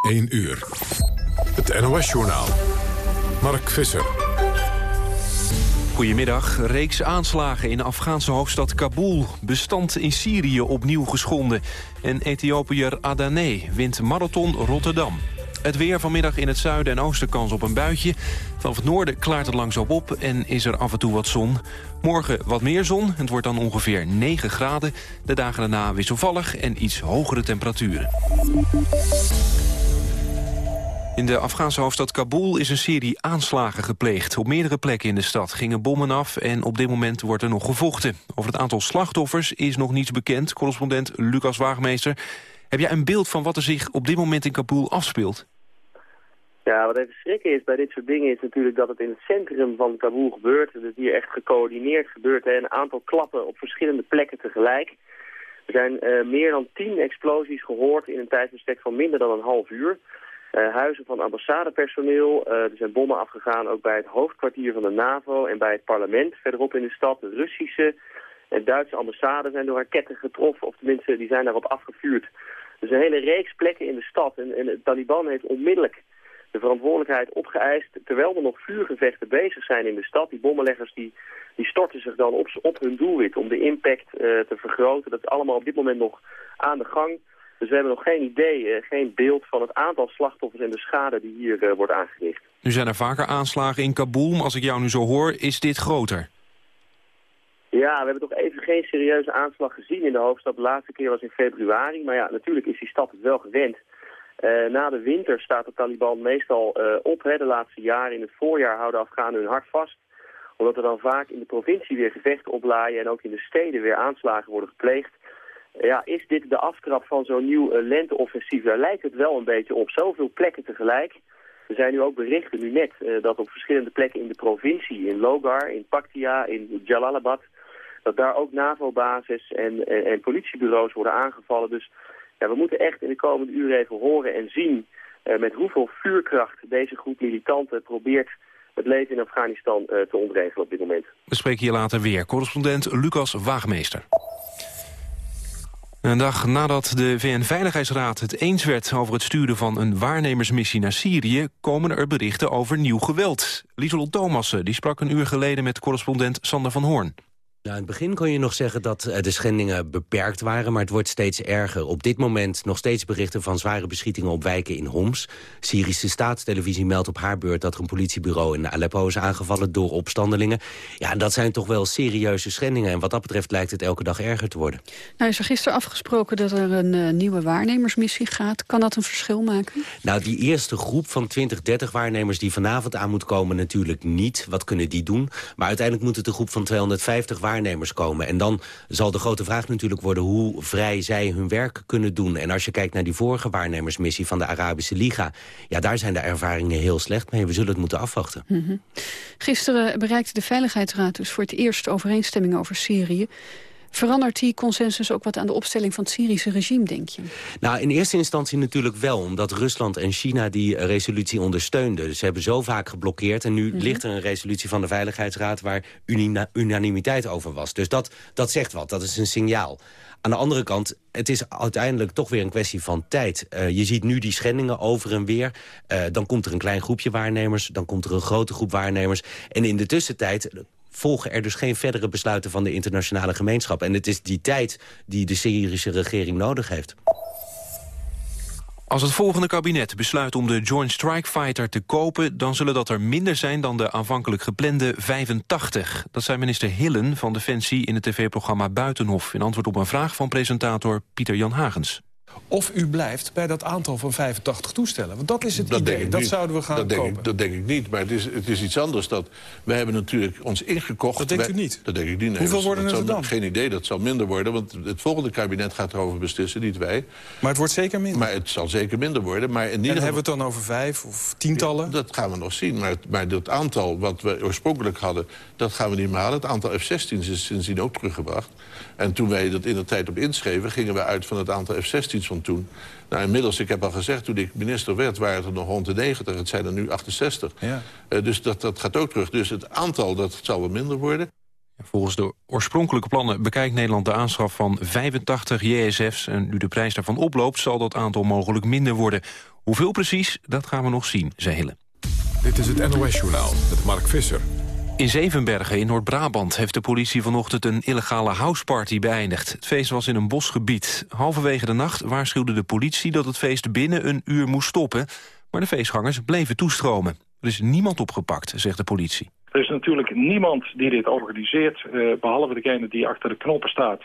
1 uur. Het NOS-journaal. Mark Visser. Goedemiddag. Reeks aanslagen in Afghaanse hoofdstad Kabul. Bestand in Syrië opnieuw geschonden. En Ethiopiër Adane wint marathon Rotterdam. Het weer vanmiddag in het zuiden en oosten kans op een buitje. Vanaf het noorden klaart het langzaam op en is er af en toe wat zon. Morgen wat meer zon, het wordt dan ongeveer 9 graden. De dagen daarna wisselvallig en iets hogere temperaturen. In de Afghaanse hoofdstad Kabul is een serie aanslagen gepleegd. Op meerdere plekken in de stad gingen bommen af en op dit moment wordt er nog gevochten. Over het aantal slachtoffers is nog niets bekend. Correspondent Lucas Waagmeester. Heb jij een beeld van wat er zich op dit moment in Kabul afspeelt? Ja, wat even schrikken is bij dit soort dingen is natuurlijk dat het in het centrum van Kabul gebeurt. Dat het hier echt gecoördineerd gebeurt. Hè. Een aantal klappen op verschillende plekken tegelijk. Er zijn uh, meer dan tien explosies gehoord in een tijdsbestek van minder dan een half uur. Uh, huizen van ambassadepersoneel. Uh, er zijn bommen afgegaan ook bij het hoofdkwartier van de NAVO en bij het parlement verderop in de stad. De Russische en Duitse ambassade zijn door raketten getroffen, of tenminste die zijn daarop afgevuurd. Dus een hele reeks plekken in de stad. En, en de Taliban heeft onmiddellijk de verantwoordelijkheid opgeëist... terwijl er nog vuurgevechten bezig zijn in de stad. Die bommenleggers die, die storten zich dan op, op hun doelwit om de impact uh, te vergroten. Dat is allemaal op dit moment nog aan de gang. Dus we hebben nog geen idee, uh, geen beeld van het aantal slachtoffers en de schade die hier uh, wordt aangericht. Nu zijn er vaker aanslagen in Kabul, maar als ik jou nu zo hoor, is dit groter? Ja, we hebben toch even geen serieuze aanslag gezien in de hoofdstad. De laatste keer was in februari, maar ja, natuurlijk is die stad het wel gewend. Uh, na de winter staat de Taliban meestal uh, op. Hè, de laatste jaren in het voorjaar houden Afghanen hun hart vast. Omdat er dan vaak in de provincie weer gevechten oplaaien... en ook in de steden weer aanslagen worden gepleegd. Ja, is dit de aftrap van zo'n nieuw lenteoffensief? Daar lijkt het wel een beetje op. Zoveel plekken tegelijk. Er zijn nu ook berichten, nu net, dat op verschillende plekken in de provincie... in Logar, in Paktia, in Jalalabad... dat daar ook NAVO-bases en, en, politiebureaus worden aangevallen. Dus ja, we moeten echt in de komende uren even horen en zien uh, met hoeveel vuurkracht deze groep militanten probeert het leven in Afghanistan te ontregelen op dit moment. We spreken hier later weer. Correspondent Lucas Waagmeester. Een dag nadat de VN-veiligheidsraad het eens werd over het sturen van een waarnemersmissie naar Syrië, komen er berichten over nieuw geweld. Lieselot Thomassen die sprak een uur geleden met correspondent Sander van Hoorn. Nou, in het begin kon je nog zeggen dat eh, de schendingen beperkt waren... maar het wordt steeds erger. Op dit moment nog steeds berichten van zware beschietingen op wijken in Homs. Syrische staatstelevisie meldt op haar beurt dat er een politiebureau in Aleppo is aangevallen door opstandelingen. Ja, dat zijn toch wel serieuze schendingen. En wat dat betreft lijkt het elke dag erger te worden. Nou is er gisteren afgesproken dat er een uh, nieuwe waarnemersmissie gaat. Kan dat een verschil maken? Nou, die eerste groep van 20, 30 waarnemers die vanavond aan moet komen natuurlijk niet. Wat kunnen die doen? Maar uiteindelijk moet het een groep van 250 waarnemers komen. En dan zal de grote vraag natuurlijk worden hoe vrij zij hun werk kunnen doen. En als je kijkt naar die vorige waarnemersmissie van de Arabische Liga... ja, daar zijn de ervaringen heel slecht mee. We zullen het moeten afwachten. -hmm. Gisteren bereikte de Veiligheidsraad dus voor het eerst overeenstemming over Syrië. Verandert die consensus ook wat aan de opstelling van het Syrische regime, denk je? Nou, in eerste instantie natuurlijk wel, omdat Rusland en China die resolutie ondersteunden. Dus ze hebben zo vaak geblokkeerd en nu mm -hmm. ligt er een resolutie van de Veiligheidsraad waar unanimiteit over was. Dus dat, dat zegt wat, dat is een signaal. Aan de andere kant, het is uiteindelijk toch weer een kwestie van tijd. Uh, je ziet nu die schendingen over en weer. Uh, dan komt er een klein groepje waarnemers, dan komt er een grote groep waarnemers. En in de tussentijd volgen er dus geen verdere besluiten van de internationale gemeenschap. En het is die tijd die de Syrische regering nodig heeft. Als het volgende kabinet besluit om de Joint Strike Fighter te kopen... dan zullen dat er minder zijn dan de aanvankelijk geplande 85. Dat zei minister Hillen van Defensie in het tv-programma Buitenhof... in antwoord op een vraag van presentator Pieter Jan Hagens of u blijft bij dat aantal van 85 toestellen. Want dat is het dat idee, dat zouden we gaan dat denk kopen. Ik, dat denk ik niet, maar het is, het is iets anders. Dat, we hebben natuurlijk ons ingekocht... Dat denkt wij, u niet? Dat denk ik niet. Nee, Hoeveel worden het er dan? Geen idee, dat zal minder worden. Want het volgende kabinet gaat erover beslissen, niet wij. Maar het wordt zeker minder? Maar het zal zeker minder worden. Maar in ieder en hebben we het dan over vijf of tientallen? Dat gaan we nog zien. Maar, maar dat aantal wat we oorspronkelijk hadden... dat gaan we niet meer halen. Het aantal F-16's is sindsdien ook teruggebracht. En toen wij dat in de tijd op inschreven... gingen we uit van het aantal F-16's van toen... Nou, inmiddels, ik heb al gezegd, toen ik minister werd... waren het er nog rond de 90, het zijn er nu 68. Ja. Uh, dus dat, dat gaat ook terug. Dus het aantal, dat zal wel minder worden. Volgens de oorspronkelijke plannen bekijkt Nederland de aanschaf van 85 JSF's. En nu de prijs daarvan oploopt, zal dat aantal mogelijk minder worden. Hoeveel precies, dat gaan we nog zien, zei Hille. Dit is het NOS-journaal met Mark Visser. In Zevenbergen in Noord-Brabant heeft de politie vanochtend een illegale houseparty beëindigd. Het feest was in een bosgebied. Halverwege de nacht waarschuwde de politie dat het feest binnen een uur moest stoppen. Maar de feestgangers bleven toestromen. Er is niemand opgepakt, zegt de politie. Er is natuurlijk niemand die dit organiseert, uh, behalve degene die achter de knoppen staat.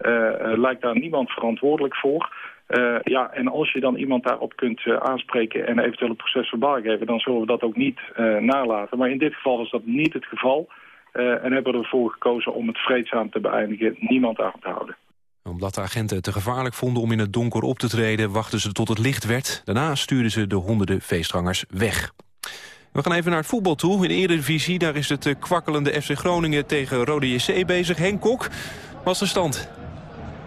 Uh, uh, lijkt daar niemand verantwoordelijk voor. Ja, en als je dan iemand daarop kunt aanspreken en eventueel het proces verbaal geven... dan zullen we dat ook niet nalaten. Maar in dit geval is dat niet het geval. en hebben we ervoor gekozen om het vreedzaam te beëindigen, niemand aan te houden omdat de agenten het te gevaarlijk vonden om in het donker op te treden... wachten ze tot het licht werd. Daarna stuurden ze de honderden feestgangers weg. We gaan even naar het voetbal toe. In de Eredivisie, daar is het eh, kwakkelende FC Groningen tegen Rode JC bezig. Henk Kok, was de stand?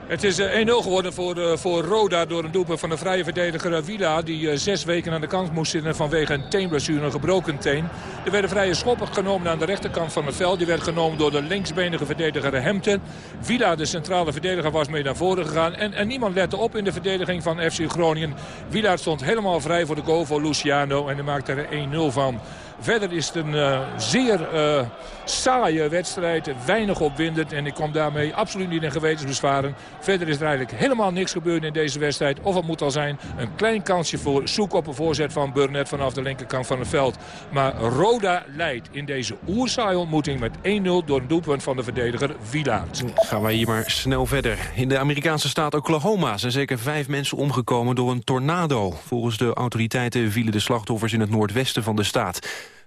Het is 1-0 eh, geworden voor, uh, voor Roda door een doelpunt van de vrije verdediger Villa. Die uh, zes weken aan de kant moest zitten vanwege een teenblessure, een gebroken teen. Er werden vrije schoppen genomen aan de rechterkant van het veld. Die werd genomen door de linksbenige verdediger Hemten. Villa, de centrale verdediger, was mee naar voren gegaan. En, en niemand lette op in de verdediging van FC Groningen. Villa stond helemaal vrij voor de goal voor Luciano. En hij maakte er 1-0 van. Verder is het een uh, zeer uh, saaie wedstrijd. Weinig opwindend. En ik kom daarmee absoluut niet in gewetensbezwaren. Verder is er eigenlijk helemaal niks gebeurd in deze wedstrijd. Of het moet al zijn een klein kansje voor zoek op een voorzet van Burnett vanaf de linkerkant van het veld. Maar Roda leidt in deze oersaaie ontmoeting met 1-0 door een doelpunt van de verdediger Villa. Gaan wij hier maar snel verder. In de Amerikaanse staat Oklahoma zijn zeker vijf mensen omgekomen door een tornado. Volgens de autoriteiten vielen de slachtoffers in het noordwesten van de staat.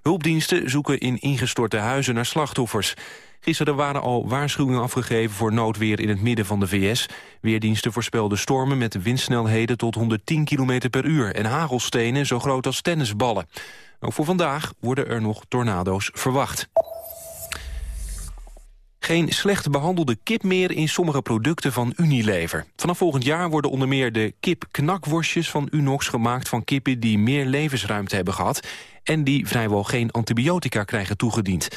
Hulpdiensten zoeken in ingestorte huizen naar slachtoffers. Gisteren waren al waarschuwingen afgegeven voor noodweer in het midden van de VS. Weerdiensten voorspelden stormen met windsnelheden tot 110 km per uur... en hagelstenen zo groot als tennisballen. Ook voor vandaag worden er nog tornado's verwacht. Geen slecht behandelde kip meer in sommige producten van Unilever. Vanaf volgend jaar worden onder meer de kip-knakworstjes van Unox gemaakt van kippen die meer levensruimte hebben gehad en die vrijwel geen antibiotica krijgen toegediend.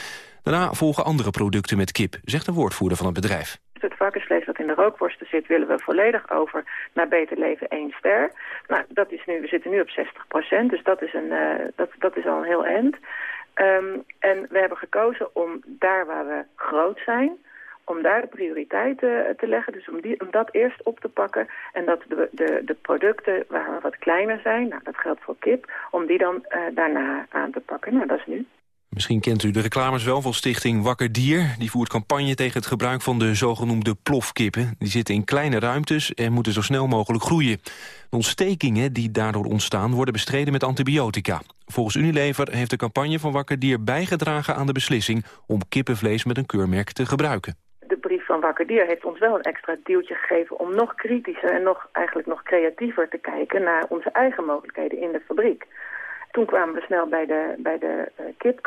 Daarna volgen andere producten met kip, zegt een woordvoerder van het bedrijf. Het varkensvlees dat in de rookworsten zit, willen we volledig over naar Beter Leven 1 ster. Nou, dat is nu, we zitten nu op 60 procent, dus dat is, een, uh, dat, dat is al een heel eind. Um, en we hebben gekozen om daar waar we groot zijn, om daar de prioriteiten eh, te leggen. Dus om, die, om dat eerst op te pakken. En dat de, de, de producten waar we wat kleiner zijn, nou, dat geldt voor kip, om die dan uh, daarna aan te pakken. Nou, dat is nu. Misschien kent u de reclames wel van stichting Wakker Dier. Die voert campagne tegen het gebruik van de zogenoemde plofkippen. Die zitten in kleine ruimtes en moeten zo snel mogelijk groeien. De ontstekingen die daardoor ontstaan worden bestreden met antibiotica. Volgens Unilever heeft de campagne van Wakker Dier bijgedragen aan de beslissing... om kippenvlees met een keurmerk te gebruiken de brief van Wakker Dier heeft ons wel een extra deeltje gegeven... om nog kritischer en nog, eigenlijk nog creatiever te kijken... naar onze eigen mogelijkheden in de fabriek. Toen kwamen we snel bij de, bij de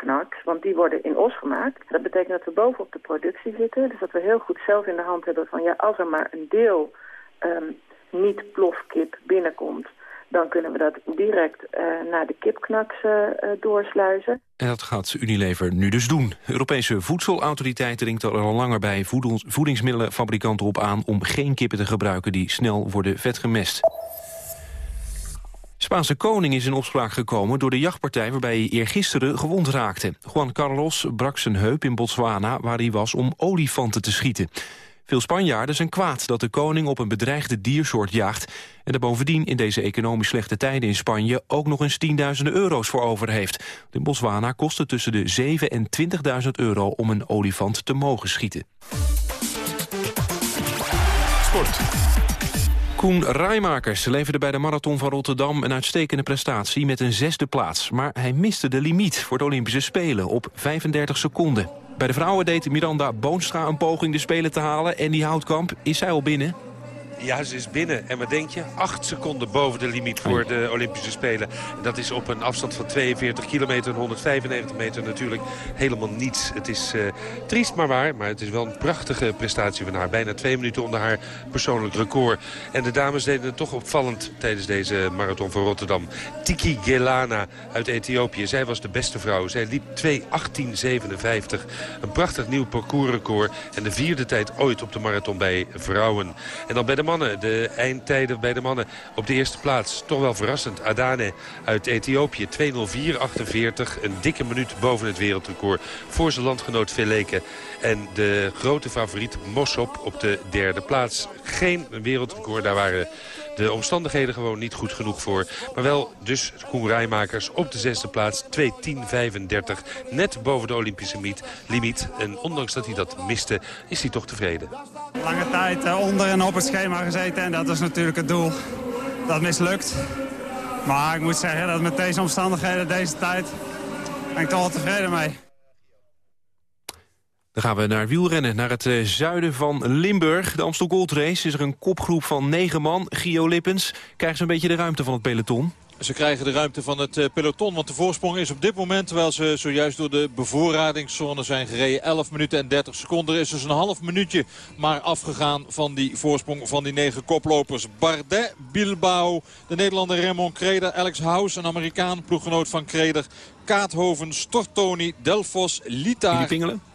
uh, want die worden in os gemaakt. Dat betekent dat we bovenop de productie zitten. Dus dat we heel goed zelf in de hand hebben van... ja, als er maar een deel um, niet plofkip binnenkomt dan kunnen we dat direct uh, naar de kipknaks uh, doorsluizen. En dat gaat Unilever nu dus doen. De Europese voedselautoriteit dringt er al langer bij voedingsmiddelenfabrikanten op aan... om geen kippen te gebruiken die snel worden vetgemest. Spaanse koning is in opspraak gekomen door de jachtpartij waarbij hij eergisteren gewond raakte. Juan Carlos brak zijn heup in Botswana waar hij was om olifanten te schieten. Veel Spanjaarden zijn kwaad dat de koning op een bedreigde diersoort jaagt... en er bovendien in deze economisch slechte tijden in Spanje... ook nog eens tienduizenden euro's voor over heeft. In Botswana kost het tussen de 7 en 20.000 euro om een olifant te mogen schieten. Sport. Koen Rijmakers leverde bij de Marathon van Rotterdam een uitstekende prestatie met een zesde plaats. Maar hij miste de limiet voor de Olympische Spelen op 35 seconden. Bij de vrouwen deed Miranda Boonstra een poging de Spelen te halen. En die Houtkamp, is zij al binnen? Ja, ze is binnen. En wat denk je? Acht seconden boven de limiet voor de Olympische Spelen. En dat is op een afstand van 42 kilometer en 195 meter natuurlijk helemaal niets. Het is uh, triest maar waar, maar het is wel een prachtige prestatie van haar. Bijna twee minuten onder haar persoonlijk record. En de dames deden het toch opvallend tijdens deze marathon van Rotterdam. Tiki Gelana uit Ethiopië. Zij was de beste vrouw. Zij liep 2.18.57. Een prachtig nieuw parcoursrecord. En de vierde tijd ooit op de marathon bij vrouwen. En dan bij de mannen. De eindtijden bij de mannen op de eerste plaats. Toch wel verrassend. Adane uit Ethiopië. 2.04.48. Een dikke minuut boven het wereldrecord. Voor zijn landgenoot Veleke. En de grote favoriet Mossop op de derde plaats. Geen wereldrecord. Daar waren de omstandigheden gewoon niet goed genoeg voor. Maar wel dus Koenrijmakers op de zesde plaats. 2.10.35. Net boven de Olympische limiet. En ondanks dat hij dat miste, is hij toch tevreden. Lange tijd eh, onder en op het schema gezeten. En dat is natuurlijk het doel. Dat mislukt. Maar ik moet zeggen dat met deze omstandigheden, deze tijd... ben ik toch wel tevreden mee. Dan gaan we naar wielrennen, naar het eh, zuiden van Limburg. De Amstel Gold Race is er een kopgroep van negen man. Gio Lippens, krijgen ze een beetje de ruimte van het peloton? Ze krijgen de ruimte van het eh, peloton, want de voorsprong is op dit moment... terwijl ze zojuist door de bevoorradingszone zijn gereden, 11 minuten en 30 seconden. Er is dus een half minuutje maar afgegaan van die voorsprong van die negen koplopers. Bardet, Bilbao, de Nederlander Raymond Kreder, Alex House, een Amerikaan, ploeggenoot van Kreder... Kaathoven, Stortoni, Delfos, Lita.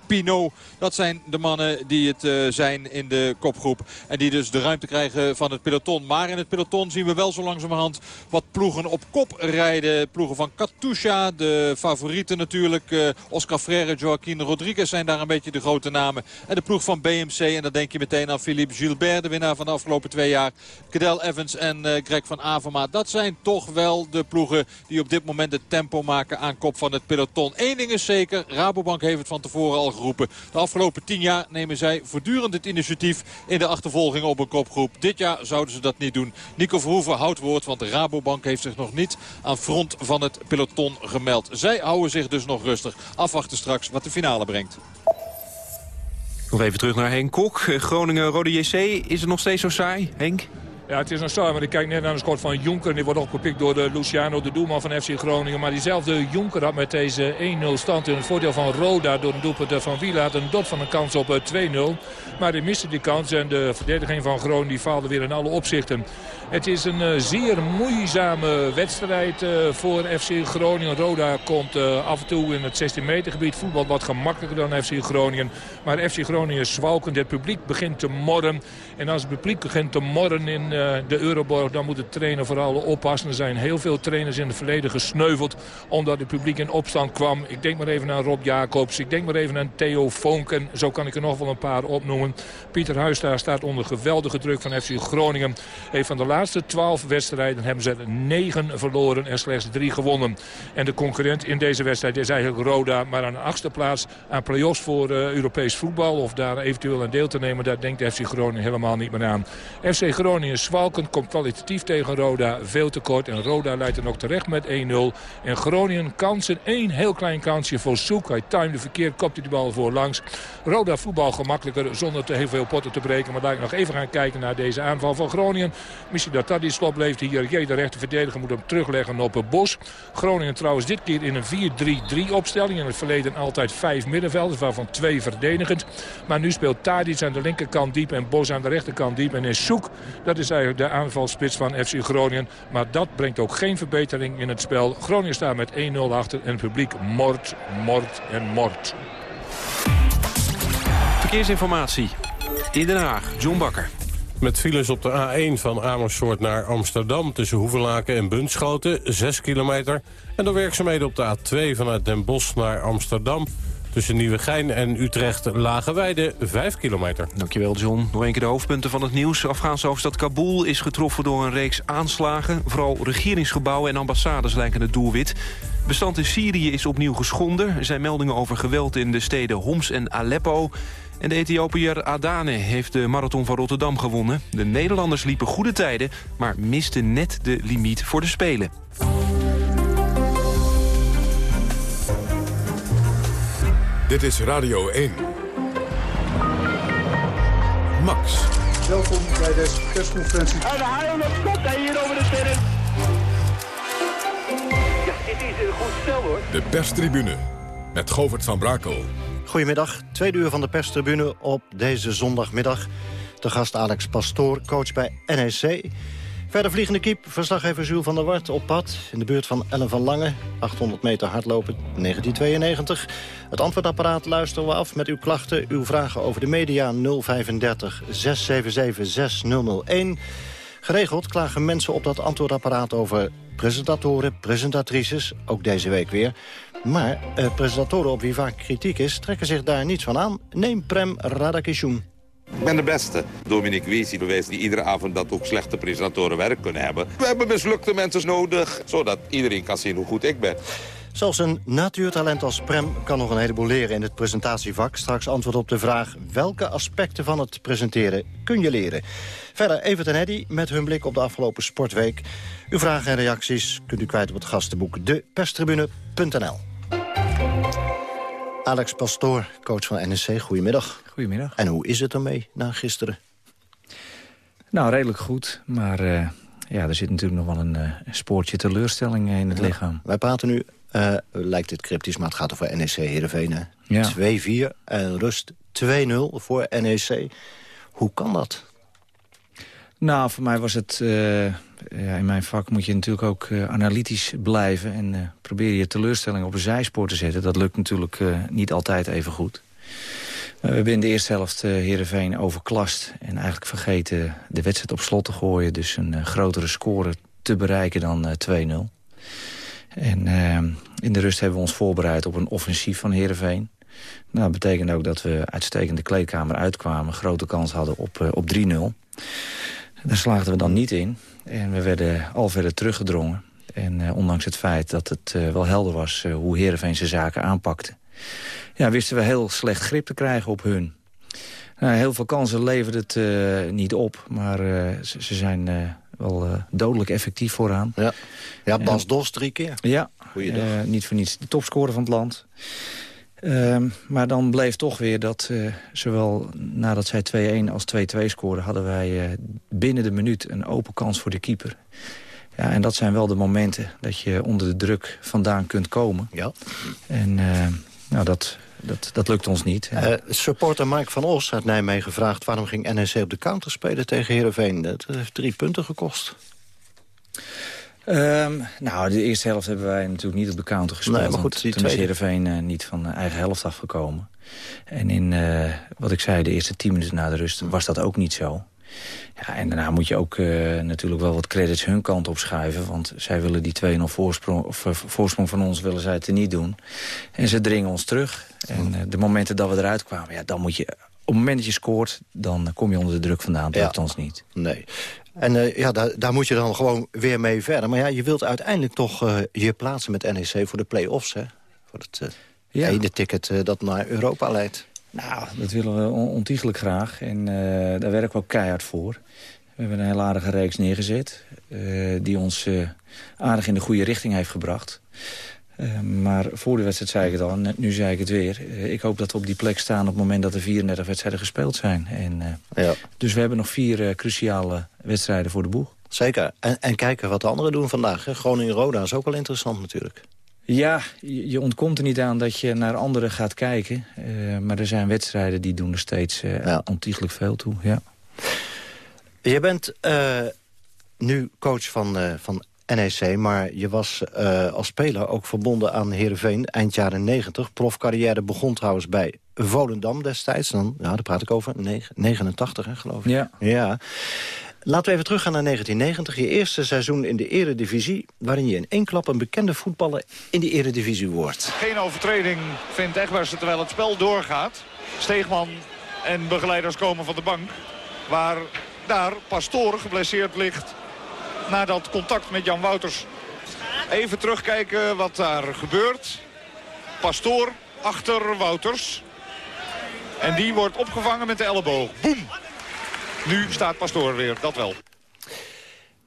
Pino. Dat zijn de mannen die het uh, zijn in de kopgroep. En die dus de ruimte krijgen van het peloton. Maar in het peloton zien we wel zo langzamerhand wat ploegen op kop rijden. Ploegen van Katusha, de favorieten natuurlijk. Uh, Oscar Freire, Joaquin Rodriguez zijn daar een beetje de grote namen. En de ploeg van BMC. En dan denk je meteen aan Philippe Gilbert, de winnaar van de afgelopen twee jaar. Cadel Evans en uh, Greg van Avermaat. Dat zijn toch wel de ploegen die op dit moment het tempo maken aan kop van het peloton. Eén ding is zeker, Rabobank heeft het van tevoren al De afgelopen tien jaar nemen zij voortdurend het initiatief in de achtervolging op een kopgroep. Dit jaar zouden ze dat niet doen. Nico Verhoeven houdt woord, want de Rabobank heeft zich nog niet aan front van het peloton gemeld. Zij houden zich dus nog rustig. Afwachten straks wat de finale brengt. Nog even terug naar Henk Kok. Groningen-Rode JC. Is het nog steeds zo saai, Henk? Ja, het is een saai, maar ik kijk net naar de schot van Jonker. Die wordt opgepikt door de Luciano, de doelman van FC Groningen. Maar diezelfde Jonker had met deze 1-0 stand in het voordeel van Roda... door een doelpunt van Villa een dot van een kans op 2-0. Maar hij miste die kans en de verdediging van Groningen die faalde weer in alle opzichten. Het is een uh, zeer moeizame wedstrijd voor FC Groningen. Roda komt af en toe in het 16 meter gebied. Voetbal wat gemakkelijker dan FC Groningen. Maar FC Groningen is zwalkend. Het publiek begint te morren. En als het publiek begint te morren in de Euroborg... dan moet de trainer vooral oppassen. Er zijn heel veel trainers in het verleden gesneuveld... omdat het publiek in opstand kwam. Ik denk maar even aan Rob Jacobs. Ik denk maar even aan Theo Vonken. Zo kan ik er nog wel een paar opnoemen. Pieter Huistra staat onder geweldige druk van FC Groningen. Heeft van de laatste twaalf wedstrijden hebben ze negen verloren en slechts drie gewonnen. En de concurrent in deze wedstrijd is eigenlijk Roda. Maar aan de achtste plaats aan play-offs voor uh, Europees voetbal... of daar eventueel aan deel te nemen, daar denkt FC Groningen helemaal niet meer aan. FC Groningen zwalkend komt kwalitatief tegen Roda veel te kort. En Roda leidt er ook terecht met 1-0. En Groningen kansen, één heel klein kansje voor Soek. Hij timde verkeerd, kopte die bal voor langs. Roda voetbal gemakkelijker zonder te heel veel potten te breken. Maar laat ik nog even gaan kijken naar deze aanval van Groningen. Misschien dat dat die slop leeft hier. Jij de rechter verdediger moet hem terugleggen op het bos. Groningen trouwens dit keer in een 4-3-3 opstelling. In het verleden altijd vijf middenvelders, waarvan twee verdedigend. Maar nu speelt Tadic aan de linkerkant diep en Bos aan de rechterkant diep. En is Soek, dat is de aanvalspits van FC Groningen. Maar dat brengt ook geen verbetering in het spel. Groningen staat met 1-0 achter en het publiek mort, mort en mort. Verkeersinformatie in Den Haag, John Bakker. Met files op de A1 van Amersfoort naar Amsterdam... tussen Hoevelaken en Bunschoten, 6 kilometer. En door werkzaamheden op de A2 vanuit Den Bosch naar Amsterdam... tussen Nieuwegein en Utrecht Lageweide, 5 kilometer. Dankjewel, John. Nog een keer de hoofdpunten van het nieuws. Afghaanse hoofdstad Kabul is getroffen door een reeks aanslagen. Vooral regeringsgebouwen en ambassades lijken het doelwit. Bestand in Syrië is opnieuw geschonden. Er zijn meldingen over geweld in de steden Homs en Aleppo... En de Ethiopiër Adane heeft de marathon van Rotterdam gewonnen. De Nederlanders liepen goede tijden, maar misten net de limiet voor de Spelen. Dit is Radio 1. Max. Welkom bij deze persconferentie. En de haal hier over de terrein. Ja, dit is een goed stel hoor. De perstribune met Govert van Brakel. Goedemiddag, tweede uur van de perstribune op deze zondagmiddag. De gast Alex Pastoor, coach bij NEC. Verder vliegende kiep, verslaggever Jules van der Wart op pad... in de buurt van Ellen van Lange, 800 meter hardlopen, 1992. Het antwoordapparaat luisteren we af met uw klachten, uw vragen over de media 035 677 6001. Geregeld klagen mensen op dat antwoordapparaat over presentatoren, presentatrices, ook deze week weer. Maar eh, presentatoren op wie vaak kritiek is, trekken zich daar niets van aan. Neem Prem Radakishun. Ik ben de beste. Dominique Wiesi bewijst die iedere avond dat ook slechte presentatoren werk kunnen hebben. We hebben mislukte mensen nodig, zodat iedereen kan zien hoe goed ik ben. Zelfs een natuurtalent als Prem kan nog een heleboel leren in het presentatievak. Straks antwoord op de vraag welke aspecten van het presenteren kun je leren. Verder Evert en Eddy met hun blik op de afgelopen sportweek. Uw vragen en reacties kunt u kwijt op het gastenboek deperstribune.nl. Alex Pastoor, coach van NEC, goedemiddag. Goedemiddag. En hoe is het ermee na gisteren? Nou, redelijk goed. Maar uh, ja, er zit natuurlijk nog wel een uh, spoortje teleurstelling in het ja. lichaam. Wij praten nu, uh, lijkt dit cryptisch, maar het gaat over NEC Heerenveen. Ja. 2-4 en rust 2-0 voor NEC. Hoe kan dat? Nou, voor mij was het... in mijn vak moet je natuurlijk ook analytisch blijven... en probeer je teleurstelling op een zijspoor te zetten. Dat lukt natuurlijk niet altijd even goed. We hebben in de eerste helft uh, Heerenveen overklast... en eigenlijk vergeten de wedstrijd op slot te gooien. Dus een uh, grotere score te bereiken dan uh, 2-0. En uh, in de rust hebben we ons voorbereid op een offensief van Heerenveen. Nou, dat betekent ook dat we uitstekende kleedkamer uitkwamen. Grote kans hadden op, uh, op 3-0. Daar slaagden we dan niet in. En we werden al verder teruggedrongen. En uh, ondanks het feit dat het uh, wel helder was uh, hoe Heerenveen zijn zaken aanpakte... Ja, wisten we heel slecht grip te krijgen op hun. Nou, heel veel kansen leverde het niet op, maar ze, ze, zijn wel dodelijk effectief vooraan. Ja, ja Bas Dos drie keer. Ja, niet voor niets de topscorer van het land. Ehm, maar dan bleef toch weer dat, zowel nadat zij 2-1 als 2-2 scoorden... hadden wij binnen de minuut een open kans voor de keeper. Ja, en dat zijn wel de momenten dat je onder de druk vandaan kunt komen. Ja. En nou, dat, dat, dat lukt ons niet. Supporter Mark van Os uit Nijmegen gevraagd... waarom ging NEC op de counter spelen tegen Heerenveen? Dat heeft drie punten gekost. Um, nou, de eerste helft hebben wij natuurlijk niet op de counter gespeeld. Nee, maar goed, die toen is Heerenveen uh, niet van de eigen helft afgekomen. En in, uh, wat ik zei, de eerste tien minuten na de rust was dat ook niet zo. Ja, en daarna moet je ook uh, natuurlijk wel wat credits hun kant op schuiven. Want zij willen die 2-0 voorsprong, of, voorsprong van ons willen zij het niet doen. En ze dringen ons terug. En de momenten dat we eruit kwamen, ja, dan moet je... Op het moment dat je scoort, dan kom je onder de druk vandaan. Dat ja. ons niet. Nee. En uh, ja, daar, daar, moet je dan gewoon weer mee verder. Maar ja, je wilt uiteindelijk toch uh, je plaatsen met NEC voor de play-offs, hè? Voor het uh, ja. ene ticket dat naar Europa leidt. Nou, dat willen we on ontiegelijk graag. En daar werken we ook keihard voor. We hebben een heel aardige reeks neergezet. Die ons aardig in de goede richting heeft gebracht. Maar voor de wedstrijd zei ik het al, en nu zei ik het weer. ik hoop dat we op die plek staan op het moment dat er 34 wedstrijden gespeeld zijn. En, ja. Dus we hebben nog vier cruciale wedstrijden voor de boeg. Zeker. En, en kijken wat de anderen doen vandaag. Groningen-Roda is ook wel interessant natuurlijk. Ja, je ontkomt er niet aan dat je naar anderen gaat kijken. Maar er zijn wedstrijden die doen er steeds ja. ontiegelijk veel toe. Ja. Je bent nu coach van, van NEC, maar je was als speler ook verbonden aan Heerenveen eind jaren 90. Profcarrière begon trouwens bij Volendam destijds. Dan, ja, daar praat ik over, 89 hè, geloof ik. Ja. ja. Laten we even teruggaan naar 1990. Je eerste seizoen in de eredivisie... waarin je in één klap een bekende voetballer in de eredivisie wordt. Geen overtreding vindt Egbersen terwijl het spel doorgaat. Steegman en begeleiders komen van de bank. Waar daar Pastoor geblesseerd ligt na dat contact met Jan Wouters. Even terugkijken wat daar gebeurt. Pastoor achter Wouters. En die wordt opgevangen met de elleboog. Boem! Nu staat Pastoor weer, dat wel.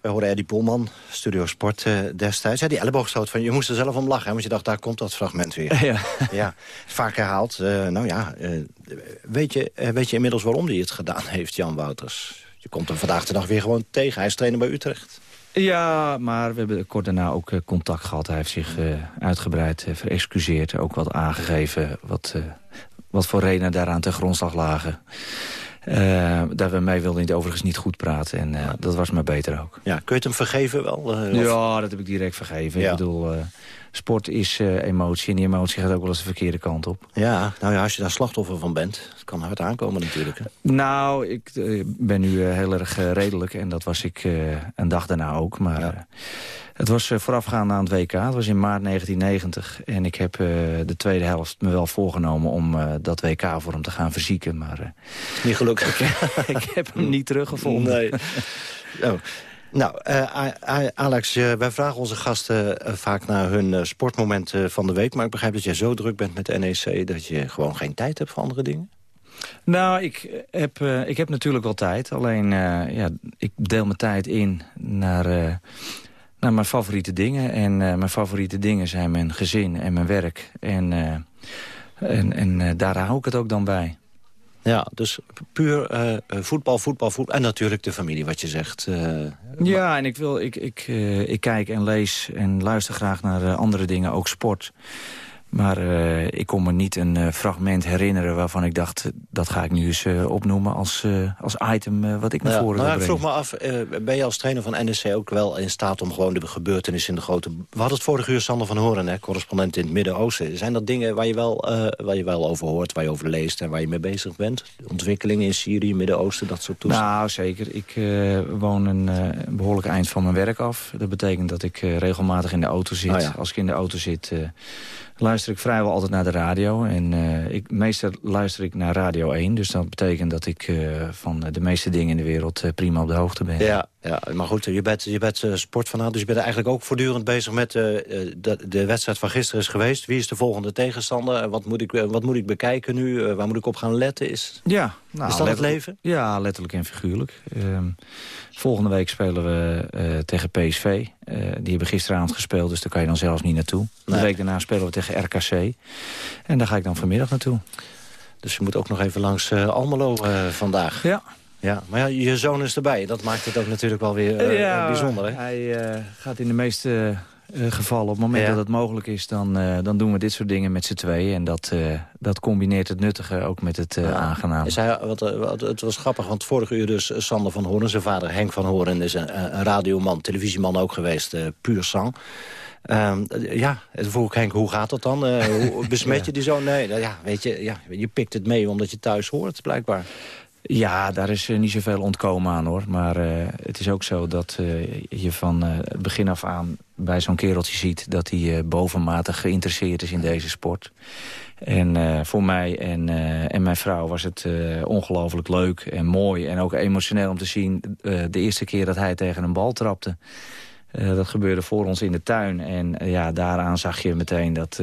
We horen Eddie Polman, Studio Sport uh, destijds. Ja, die elleboogstoot van, je moest er zelf om lachen, hè, want je dacht, daar komt dat fragment weer. Ja, ja vaak herhaald. Uh, nou ja, uh, weet, je, weet je inmiddels waarom hij het gedaan heeft, Jan Wouters? Je komt hem vandaag de dag weer gewoon tegen. Hij is trainer bij Utrecht. Ja, maar we hebben kort daarna ook eh, contact gehad. Hij heeft zich uh, uitgebreid uh, verexcuseerd. Ook wat aangegeven wat, wat voor redenen daaraan ten grondslag lagen. daarmee wilde hij overigens niet goed praten. En dat was maar beter ook. Ja, kun je het hem vergeven wel? ja, dat heb ik direct vergeven. Ja. Ik bedoel, sport is emotie. En die emotie gaat ook wel eens de verkeerde kant op. Ja, nou ja, als je daar slachtoffer van bent... het kan hard aankomen natuurlijk. Hè? Nou, ik ben nu heel erg redelijk. En dat was ik een dag daarna ook. Maar ja. het was voorafgaand aan het WK. Het was in maart 1990. En ik heb de tweede helft me wel voorgenomen... om dat WK voor hem te gaan verzieken. Maar niet gelukkig. ik, ik heb hem niet teruggevonden. Nee. Oh. Nou, uh, Alex, uh, wij vragen onze gasten uh, vaak naar hun sportmomenten van de week. Maar ik begrijp dat jij zo druk bent met de NEC... dat je gewoon geen tijd hebt voor andere dingen. Nou, ik heb, ik heb natuurlijk wel tijd. Alleen, ja, ik deel mijn tijd in naar, naar mijn favoriete dingen. En mijn favoriete dingen zijn mijn gezin en mijn werk. En, en, en daar hou ik het ook dan bij. Ja, dus puur uh, voetbal, voetbal, voetbal. En natuurlijk de familie, wat je zegt. Uh, ja, en ik, wil, ik, ik, uh, ik kijk en lees en luister graag naar andere dingen, ook sport. Maar uh, ik kon me niet een uh, fragment herinneren waarvan ik dacht... dat ga ik nu eens uh, opnoemen als, als item wat ik naar ja, voren nou, wil Ik vroeg me af, ben je als trainer van NEC ook wel in staat... om gewoon de gebeurtenissen in de grote... We hadden het vorige uur Sander van Horen, hè, correspondent in het Midden-Oosten. Zijn dat dingen waar je, wel, waar je wel over hoort, waar je over leest... en waar je mee bezig bent? Ontwikkelingen in Syrië, Midden-Oosten, dat soort toestanden? Nou, zeker. Ik woon een behoorlijk eind van mijn werk af. Dat betekent dat ik regelmatig in de auto zit. Oh ja. Als ik in de auto zit luister ik vrijwel altijd naar de radio. En uh, ik, meestal luister ik naar Radio 1. Dus dat betekent dat ik uh, van de meeste dingen in de wereld uh, prima op de hoogte ben. Ja, ja maar goed, je bent, je bent sportfanaat. Dus je bent eigenlijk ook voortdurend bezig met de, de wedstrijd van gisteren is geweest. Wie is de volgende tegenstander? Wat moet ik, wat moet ik bekijken nu? waar moet ik op gaan letten? Is, ja, nou, is dat het leven? Ja, letterlijk en figuurlijk. Ehm, volgende week spelen we tegen PSV. die hebben gisteravond gespeeld, dus daar kan je dan zelfs niet naartoe. Nee. De week daarna spelen we tegen RKC. En daar ga ik dan vanmiddag naartoe. Dus je moet ook nog even langs Almelo vandaag. Ja. Ja, maar ja, je zoon is erbij. Dat maakt het ook natuurlijk wel weer uh, ja, bijzonder. Hè? Hij gaat in de meeste gevallen, op het moment ja. dat het mogelijk is... Dan, dan doen we dit soort dingen met z'n tweeën. En dat, dat combineert het nuttige ook met het ja. aangename. Is hij, wat, wat, het was grappig, want vorige uur dus Sander van Hoorn... zijn vader Henk van Hoorn is een, een radioman, televisieman ook geweest, puur sang. Um, ja, toen vroeg ik Henk, hoe gaat dat dan? Uh, hoe besmet je die zo? Nee, nou ja, weet je, ja, je pikt het mee omdat je thuis hoort, blijkbaar. Ja, daar is uh, niet zoveel ontkomen aan, hoor. Maar uh, het is ook zo dat je van het begin af aan bij zo'n kereltje ziet... dat hij bovenmatig geïnteresseerd is in deze sport. En voor mij en, en mijn vrouw was het ongelooflijk leuk en mooi... en ook emotioneel om te zien de eerste keer dat hij tegen een bal trapte. Dat gebeurde voor ons in de tuin. En ja, daaraan zag je meteen dat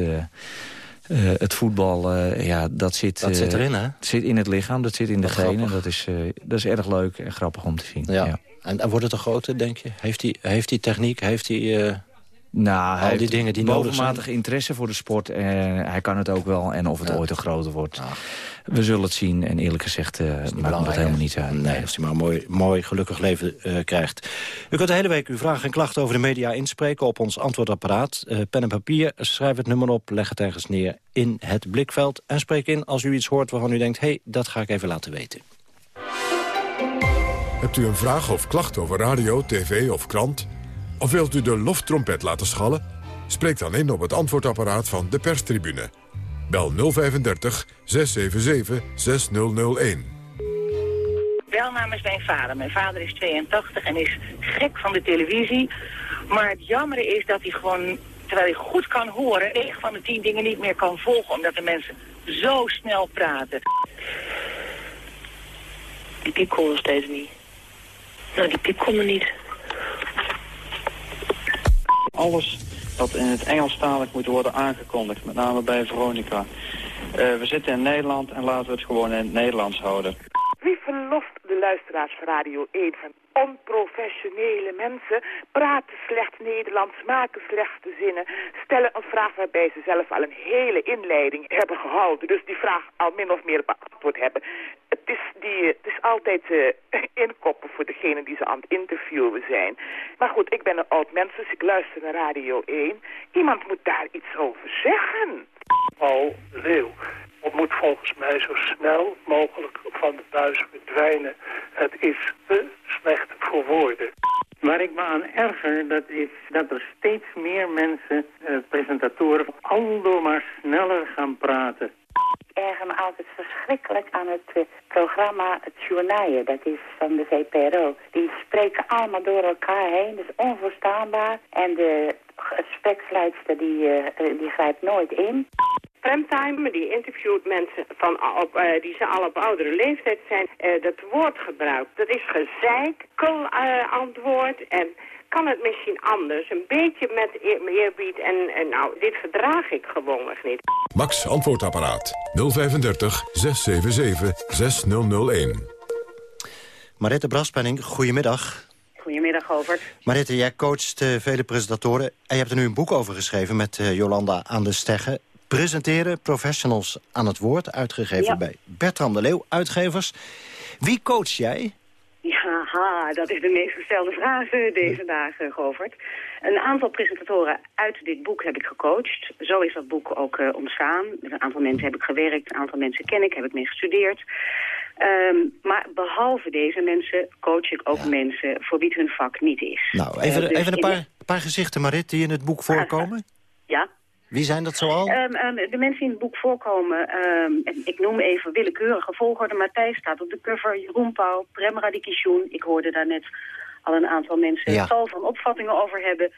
uh, het voetbal, ja, dat zit... Dat zit erin, hè? zit in het lichaam, dat zit in de genen. Dat is, dat is erg leuk en grappig om te zien. Ja. ja. En, en, wordt het een grote, denk je? Heeft hij heeft die techniek, heeft hij... Nou, al die dingen die nodig zijn. interesse voor de sport. En hij kan het ook wel. En of het ja. ooit een groter wordt. Ach. We zullen het zien. En eerlijk gezegd uh, maakt het helemaal niet uit. Nee, nee, als hij maar een mooi, mooi gelukkig leven uh, krijgt. U kunt de hele week uw vragen en klachten over de media inspreken... op ons antwoordapparaat. Uh, pen en papier, schrijf het nummer op, leg het ergens neer in het blikveld. En spreek in als u iets hoort waarvan u denkt... hé, hey, dat ga ik even laten weten. Hebt u een vraag of klacht over radio, tv of krant... Of wilt u de loftrompet laten schallen? Spreek dan in op het antwoordapparaat van de perstribune. Bel 035 677 6001. Bel namens mijn vader. Mijn vader is 82 en is gek van de televisie. Maar het jammer is dat hij gewoon, terwijl hij goed kan horen... 9 van de 10 dingen niet meer kan volgen... omdat de mensen zo snel praten. Die piep komt nog steeds niet. Nou, die piep komt er niet alles wat in het Engelstalig moet worden aangekondigd, met name bij Veronica. Uh, we zitten in Nederland en laten we het gewoon in het Nederlands houden. Wie verlost de luisteraars van Radio 1 van onprofessionele mensen, praten slecht Nederlands, maken slechte zinnen, stellen een vraag waarbij ze zelf al een hele inleiding hebben gehouden, dus die vraag al min of meer beantwoord hebben. Het is, het is altijd uh, inkoppen voor degene die ze aan het interviewen zijn. Maar goed, ik ben een oud mens, dus ik luister naar Radio 1. Iemand moet daar iets over zeggen. Paul Leeuw. Het moet volgens mij zo snel mogelijk van de buis verdwijnen. Het is te slecht voor woorden. Waar ik me aan erger, dat is dat er steeds meer mensen, eh, presentatoren, aldoor maar sneller gaan praten. Erger me altijd verschrikkelijk aan het uh, programma Het Journaaien. Dat is van de VPRO. Die spreken allemaal door elkaar heen. Dat is onverstaanbaar. En de gespreksleidster die, uh, die grijpt nooit in. Premtime, die interviewt mensen van op, die ze al op oudere leeftijd zijn. Uh, dat woordgebruik, dat is gezeik, antwoord en kan het misschien anders. Een beetje met eerbied en, en nou, dit verdraag ik gewoonweg niet. Max Antwoordapparaat 035 677 6001. Mariette Braspenning, goedemiddag. Goedemiddag, Govert. Mariette, jij coacht uh, vele presentatoren en je hebt er nu een boek over geschreven met uh, Jolanda aan de Steggen. Presenteren, professionals aan het woord, uitgegeven ja. bij Bertram de Leeuw, uitgevers. Wie coach jij? Ja, ha, dat is de meest gestelde vraag deze dagen, Govert. Een aantal presentatoren uit dit boek heb ik gecoacht. Zo is dat boek ook uh, ontstaan. Met een aantal mensen heb ik gewerkt, een aantal mensen ken ik, heb ik mee gestudeerd. Um, maar behalve deze mensen coach ik ook ja. mensen voor wie het hun vak niet is. Nou, even, uh, dus even een paar, de... paar gezichten, Marit, die in het boek voorkomen. Ja. Wie zijn dat zoal? Um, um, de mensen die in het boek voorkomen, ik noem even willekeurige volgorde. Matthijs staat op de cover, Jeroen Pauw, Prem Radikishun. Ik hoorde daar net al een aantal mensen ja. tal van opvattingen over hebben.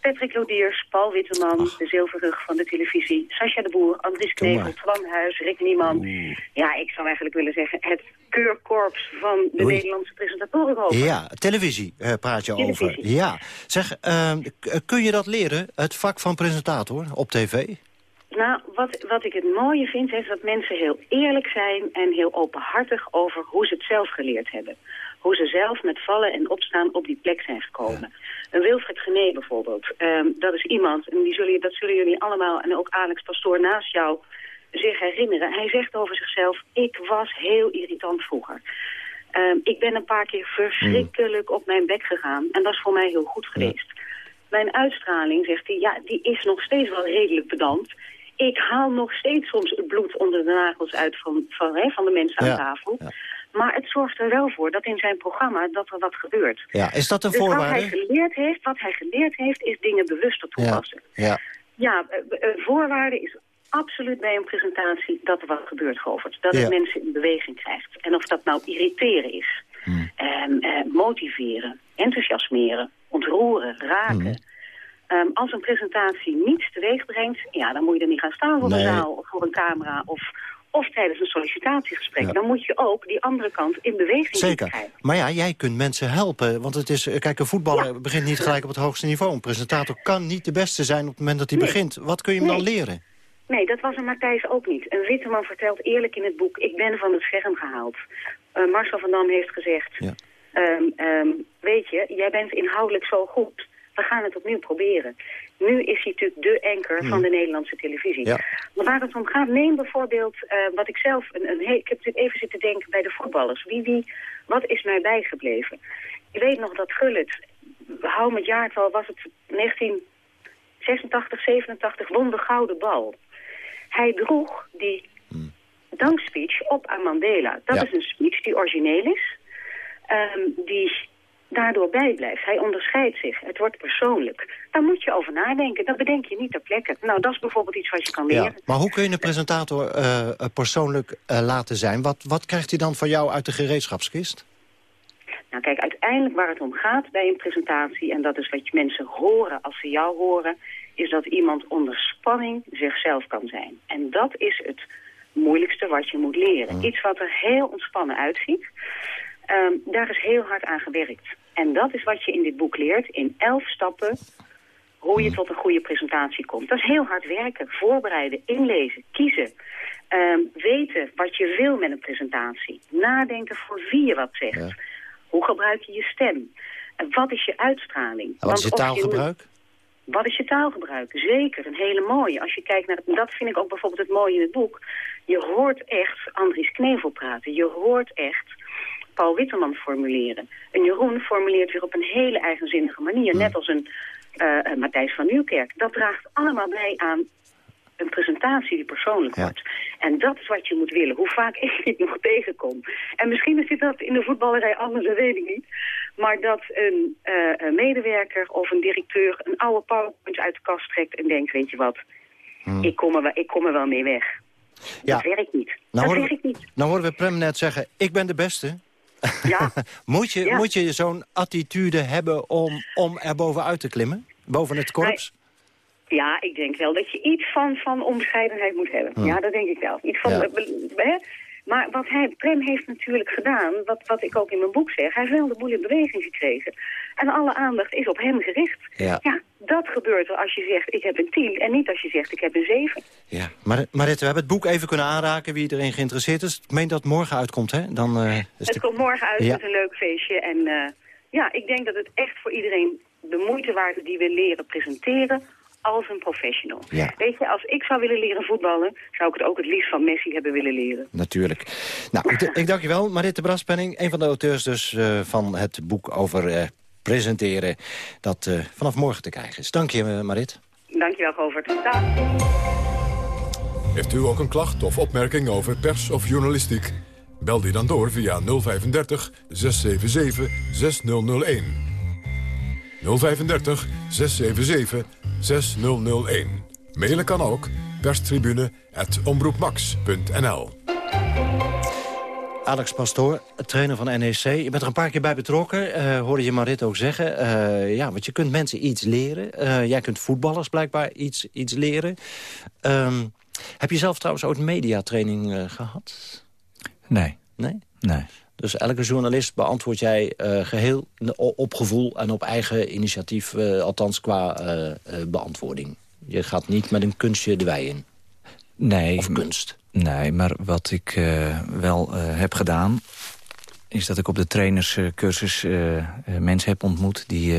Patrick Lodiers, Paul Witteman, Ach. de zilverrug van de televisie... Sascha de Boer, Andries Knevel, Twan Huis, Rick Nieman. Ja, ik zou eigenlijk willen zeggen het keurkorps van de Oei. Nederlandse presentatoren. Ja, televisie uh, praat je televisie. over. Ja. Zeg, uh, kun je dat leren, het vak van presentator op tv? Nou, wat, wat ik het mooie vind, is dat mensen heel eerlijk zijn... en heel openhartig over hoe ze het zelf geleerd hebben hoe ze zelf met vallen en opstaan op die plek zijn gekomen. Ja. Een Wilfred Gené bijvoorbeeld, um, dat is iemand, en die zullen, dat zullen jullie allemaal, en ook Alex Pastoor naast jou, zich herinneren. Hij zegt over zichzelf, ik was heel irritant vroeger. Um, ik ben een paar keer verschrikkelijk mm. op mijn bek gegaan en dat is voor mij heel goed geweest. Ja. Mijn uitstraling, zegt hij, ja, die is nog steeds wel redelijk pedant. Ik haal nog steeds soms het bloed onder de nagels uit van, van, hè, van de mensen ja. aan tafel. Ja. Maar het zorgt er wel voor dat in zijn programma dat er wat gebeurt. Ja, is dat een dus voorwaarde? Wat hij geleerd heeft, wat hij geleerd heeft, is dingen bewuster toepassen. Ja, ja. ja een voorwaarde is absoluut bij een presentatie dat er wat gebeurt, Govert. Dat het ja. mensen in beweging krijgt. En of dat nou irriteren is, hmm. um, uh, motiveren, enthousiasmeren, ontroeren, raken... Hmm. Um, als een presentatie niets teweeg brengt, ja, dan moet je er niet gaan staan voor nee. een zaal of voor een camera of, of tijdens een sollicitatiegesprek. Ja. Dan moet je ook die andere kant in beweging Zeker. krijgen. Maar ja, jij kunt mensen helpen. Want het is, kijk, een voetballer ja. begint niet gelijk op het hoogste niveau. Een presentator kan niet de beste zijn op het moment dat hij nee. begint. Wat kun je hem nee. dan leren? Nee, dat was een Matthijs ook niet. Een Witteman vertelt eerlijk in het boek... ik ben van het scherm gehaald. Uh, Marcel van Dam heeft gezegd... Ja. Um, um, weet je, jij bent inhoudelijk zo goed we gaan het opnieuw proberen. Nu is hij natuurlijk de anker hmm. van de Nederlandse televisie. Ja. Maar waar het om gaat, neem bijvoorbeeld uh, wat ik zelf... Een, een, ik heb natuurlijk even zitten denken bij de voetballers. Wie, wie, wat is mij bijgebleven? Ik weet nog dat Gullit, hou met jaartal, was het 1986, 87, won de gouden bal. Hij droeg die hmm. dankspeech op aan Mandela. Dat ja. is een speech die origineel is. Um, die daardoor bijblijft. Hij onderscheidt zich. Het wordt persoonlijk. Daar moet je over nadenken. Dat bedenk je niet ter plekke. Nou, dat is bijvoorbeeld iets wat je kan leren. Ja, maar hoe kun je een presentator uh, persoonlijk uh, laten zijn? Wat, wat krijgt hij dan van jou uit de gereedschapskist? Nou kijk, uiteindelijk waar het om gaat bij een presentatie... en dat is wat mensen horen als ze jou horen... is dat iemand onder spanning zichzelf kan zijn. En dat is het moeilijkste wat je moet leren. Hmm. Iets wat er heel ontspannen uitziet... Um, daar is heel hard aan gewerkt. En dat is wat je in dit boek leert, in elf stappen, hoe je tot een goede presentatie komt. Dat is heel hard werken, voorbereiden, inlezen, kiezen. Um, weten wat je wil met een presentatie. Nadenken voor wie je wat zegt. Ja. Hoe gebruik je je stem? En wat is je uitstraling? En wat is je taalgebruik? Je, wat is je taalgebruik? Zeker, een hele mooie. Als je kijkt naar, het, dat vind ik ook bijvoorbeeld het mooie in het boek. Je hoort echt Andries Knevel praten. Je hoort echt Paul Witteman formuleren. En Jeroen formuleert weer op een hele eigenzinnige manier. Net als een uh, Matthijs van Nieuwkerk. Dat draagt allemaal bij aan een presentatie die persoonlijk wordt. En dat is wat je moet willen, hoe vaak ik dit nog tegenkom. En misschien zit dat in de voetballerij anders, dat weet ik niet. Maar dat een, uh, een medewerker of een directeur een oude powerpoint uit de kast trekt en denkt, weet je wat, hmm. ik, kom er, ik kom er wel mee weg. Ja. Dat werkt niet. Nou dat werkt niet. Nou horen we Prem net zeggen, ik ben de beste. Ja. moet je, moet je zo'n attitude hebben om, om er bovenuit te klimmen? Boven het korps? Ja, ik denk wel dat je iets van, van onbescheidenheid moet hebben. Ja, dat denk ik wel. Iets van, hè? Maar wat hij, Prem heeft natuurlijk gedaan, wat, wat ik ook in mijn boek zeg... hij heeft wel de boel in beweging gekregen. En alle aandacht is op hem gericht. Ja. ja. dat gebeurt er als je zegt, ik heb een tien... en niet als je zegt, ik heb een zeven. Ja, maar Mariette, we hebben het boek even kunnen aanraken... wie erin geïnteresseerd is. Ik meen dat het morgen uitkomt, hè? Dan, uh, het komt morgen uit, ja. met een leuk feestje. En uh, ja, ik denk dat het echt voor iedereen de moeite waard is... die we leren presenteren als een professional. Weet je, als ik zou willen leren voetballen... zou ik het ook het liefst van Messi hebben willen leren. Natuurlijk. Nou, ik, dank je wel, Maritte Braspenning. Een van de auteurs dus uh, van het boek over uh, presenteren... dat uh, vanaf morgen te krijgen is. Dank je, Marit. Dank je wel, Govert. Dag. Heeft u ook een klacht of opmerking over pers of journalistiek? Bel die dan door via 035 677 6001. 035 677 6001. Mailen kan ook perstribune.omroepmax.nl Alex Pastoor, trainer van NEC. Je bent er een paar keer bij betrokken, uh, hoorde je Marit ook zeggen. Uh, ja, want je kunt mensen iets leren. Uh, jij kunt voetballers blijkbaar iets, iets leren. Um, heb je zelf trouwens ooit mediatraining gehad? Nee. Nee? Nee. Dus elke journalist beantwoord jij uh, geheel op gevoel en op eigen initiatief, uh, althans qua uh, beantwoording. Je gaat niet met een kunstje de wei in. Nee. Of kunst. Nee, maar wat ik wel heb gedaan... is dat ik op de trainerscursus mensen heb ontmoet... die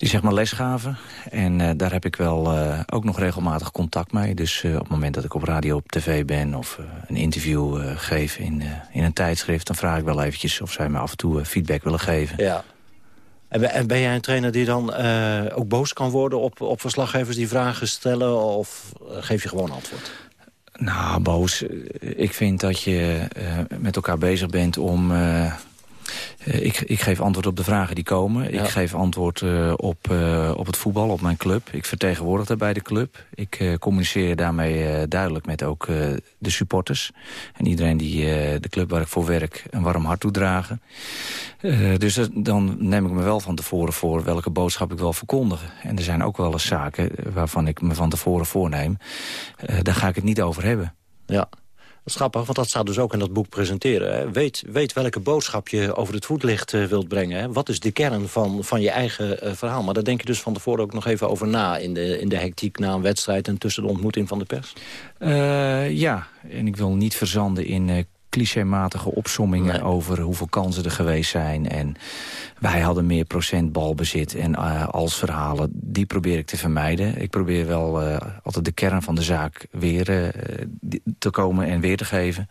die zeg maar les gaven. En uh, daar heb ik wel uh, ook nog regelmatig contact mee. Dus uh, op het moment dat ik op radio op tv ben... of een interview geef in, in een tijdschrift... dan vraag ik wel eventjes of zij me af en toe feedback willen geven. Ja. En, en ben jij een trainer die dan ook boos kan worden op, op verslaggevers die vragen stellen... of geef je gewoon antwoord? Nou, boos. Ik vind dat je met elkaar bezig bent om eh, ik, ik, geef antwoord op de vragen die komen. Ik geef antwoord uh, op, uh, op het voetbal, op mijn club. Ik vertegenwoordig daarbij de club. Ik communiceer daarmee duidelijk met ook de supporters. En iedereen die de club waar ik voor werk een warm hart toedragen. dus dan neem ik me wel van tevoren voor welke boodschap ik wil verkondigen. En er zijn ook wel eens zaken waarvan ik me van tevoren voorneem. daar ga ik het niet over hebben. Ja, dat want dat staat dus ook in dat boek presenteren. Hè. Weet, weet welke boodschap je over het voetlicht uh, wilt brengen. Hè. Wat is de kern van, van je eigen uh, verhaal? Maar daar denk je dus van tevoren ook nog even over na... in de, in de hectiek na een wedstrijd en tussen de ontmoeting van de pers? Uh, ja, en ik wil niet verzanden in clichématige opsommingen over hoeveel kansen er geweest zijn. En wij hadden meer procent balbezit en uh, als verhalen. Die probeer ik te vermijden. Ik probeer wel uh, altijd de kern van de zaak weer uh, te komen en weer te geven.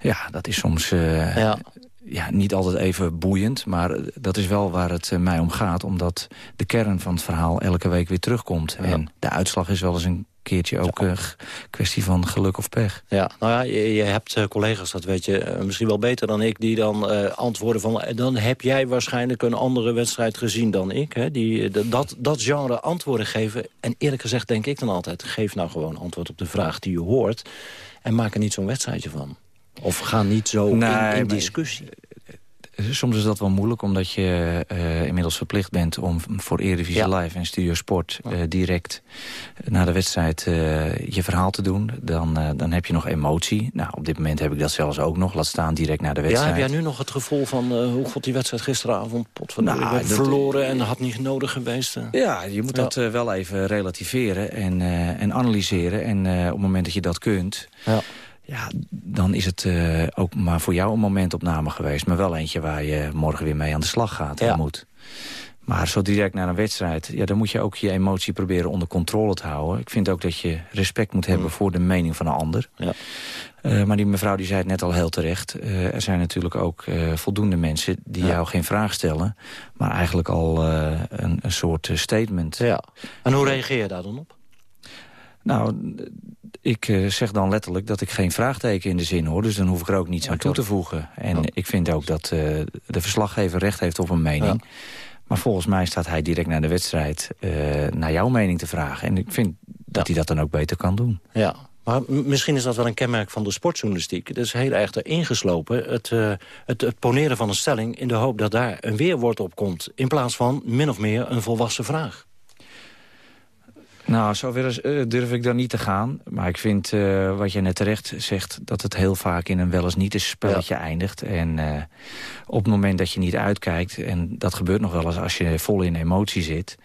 Ja, dat is soms... Ja. ja. niet altijd even boeiend, maar dat is wel waar het mij om gaat. Omdat de kern van het verhaal elke week weer terugkomt. En de uitslag is wel eens een keertje ook een kwestie van geluk of pech. Ja, nou ja, je, je hebt uh, collega's, dat weet je uh, misschien wel beter dan ik... die dan uh, antwoorden van... dan heb jij waarschijnlijk een andere wedstrijd gezien dan ik. Hè? Die, dat, dat genre antwoorden geven. En eerlijk gezegd denk ik dan altijd... geef nou gewoon antwoord op de vraag die je hoort... en maak er niet zo'n wedstrijdje van. Of ga niet zo in, in discussie. Soms is dat wel moeilijk, omdat je uh, inmiddels verplicht bent... om voor Eredivisie Live en Studio Sport uh, direct na de wedstrijd je verhaal te doen. Dan, dan heb je nog emotie. Nou, op dit moment heb ik dat zelfs ook nog. Laat staan direct na de wedstrijd. Ja, heb jij nu nog het gevoel van hoe god die wedstrijd gisteravond... pot van nou, verloren en had niet nodig geweest? Ja, je moet dat wel even relativeren en, en analyseren. En op het moment dat je dat kunt... Ja ja, dan is het uh, ook maar voor jou een momentopname geweest. Maar wel eentje waar je morgen weer mee aan de slag gaat en moet. Maar zo direct naar een wedstrijd, ja, dan moet je ook je emotie proberen onder controle te houden. Ik vind ook dat je respect moet hebben voor de mening van een ander. Ja. Uh, maar die mevrouw die zei het net al heel terecht. Uh, er zijn natuurlijk ook uh, voldoende mensen die jou geen vraag stellen... maar eigenlijk al een, een, soort statement. Ja. En hoe reageer je daar dan op? Nou, ik zeg dan letterlijk dat ik geen vraagteken in de zin hoor. Dus dan hoef ik er ook niets aan toe te voegen. En ja. ik vind ook dat de verslaggever recht heeft op een mening. Ja. Maar volgens mij staat hij direct naar de wedstrijd naar jouw mening te vragen. En ik vind dat hij dat dan ook beter kan doen. Ja, maar misschien is dat wel een kenmerk van de sportjournalistiek. Het is heel erg erin geslopen. Het, uh, het, het, poneren van een stelling in de hoop dat daar een weerwoord op komt... in plaats van min of meer een volwassen vraag. Nou, zover uh, durf ik dan niet te gaan. Maar ik vind, uh, wat je net terecht zegt... dat het heel vaak in een wel eens niet eens spelletje ja. eindigt. En uh, op het moment dat je niet uitkijkt... en dat gebeurt nog wel eens als je vol in emotie zit...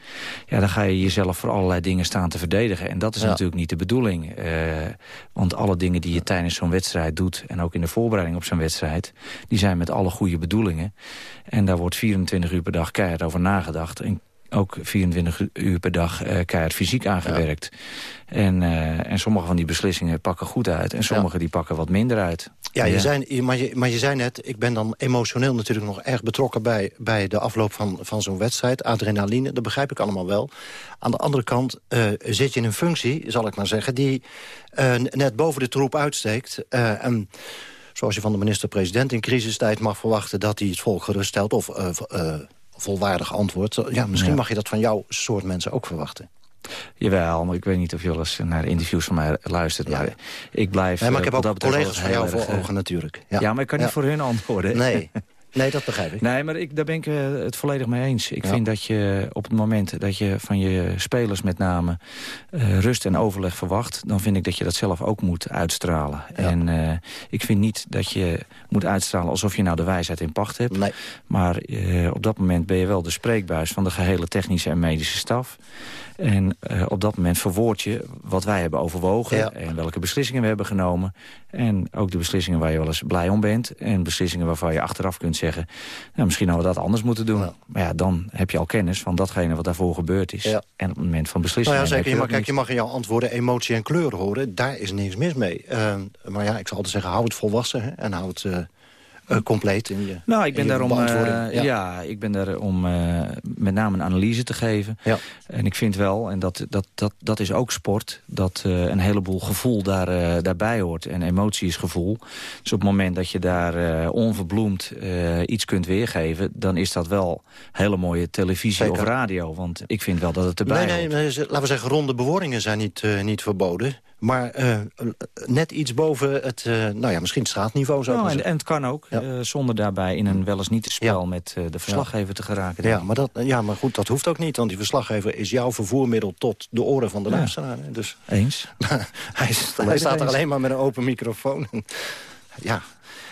ja, dan ga je jezelf voor allerlei dingen staan te verdedigen. En dat is ja. natuurlijk niet de bedoeling. want alle dingen die je tijdens zo'n wedstrijd doet... en ook in de voorbereiding op zo'n wedstrijd... die zijn met alle goede bedoelingen. En daar wordt 24 uur per dag keihard over nagedacht... En ook 24 uur per dag uh, keihard fysiek aangewerkt. Ja. En, uh, en sommige van die beslissingen pakken goed uit. En sommige ja. die pakken wat minder uit. Ja, je maar, je, maar je zei net, ik ben dan emotioneel natuurlijk nog erg betrokken... bij, bij de afloop van, van zo'n wedstrijd. Adrenaline, dat begrijp ik allemaal wel. Aan de andere kant uh, zit je in een functie, zal ik maar zeggen... die net boven de troep uitsteekt. en zoals je van de minister-president in crisistijd mag verwachten... dat hij het volk geruststelt of volwaardig antwoord. Ja, misschien ja. mag je dat van jouw soort mensen ook verwachten. Jawel, maar ik weet niet of eens naar interviews van mij luistert. Ja. Maar ik blijf... Nee, maar ik heb ook collega's van jou voor ogen natuurlijk. Ja, ja maar ik kan niet voor hun antwoorden. Nee, Nee, dat begrijp ik. Nee, maar ik, daar ben ik uh, het volledig mee eens. Ik ja. vind dat je op het moment dat je van je spelers met name uh, rust en overleg verwacht... dan vind ik dat je dat zelf ook moet uitstralen. Ja. En uh, ik vind niet dat je moet uitstralen alsof je nou de wijsheid in pacht hebt. Nee. Maar op dat moment ben je wel de spreekbuis van de gehele technische en medische staf. En op dat moment verwoord je wat wij hebben overwogen... Ja. en welke beslissingen we hebben genomen. En ook de beslissingen waar je wel eens blij om bent. En beslissingen waarvan je achteraf kunt zeggen... Nou, misschien hadden we dat anders moeten doen. Ja. Maar ja, dan heb je al kennis van datgene wat daarvoor gebeurd is. Ja. En op het moment van beslissingen... Nou ja, zeker. Je, maar, kijk, je mag in jouw antwoorden emotie en kleur horen. Daar is niks mis mee. Uh, maar ja, ik zal altijd zeggen, hou het volwassen hè, en hou het... Uh, uh, compleet in je Nou, ik ben daarom, uh, ja. ja. ik ben daar om uh, met name een analyse te geven. Ja. En ik vind wel, en dat, dat, dat, dat is ook sport... dat een heleboel gevoel daar, daarbij hoort. En emotie is gevoel. Dus op het moment dat je daar onverbloemd iets kunt weergeven... dan is dat wel hele mooie televisie Zeker. of radio. Want ik vind wel dat het erbij nee, nee, nee, laten we zeggen, ronde bewoordingen zijn niet, niet verboden. Maar uh, net iets boven het, uh, nou ja, misschien het straatniveau zou nou, en, en, het kan ook, ja. uh, zonder daarbij in een wel eens niet spel ja. met de verslaggever ja. te geraken. Ja maar, dat, ja, maar goed, dat hoeft ook niet, want die verslaggever is jouw vervoermiddel tot de oren van de luisteraar. Dus, eens. hij, hij staat er alleen maar met een open microfoon. ja,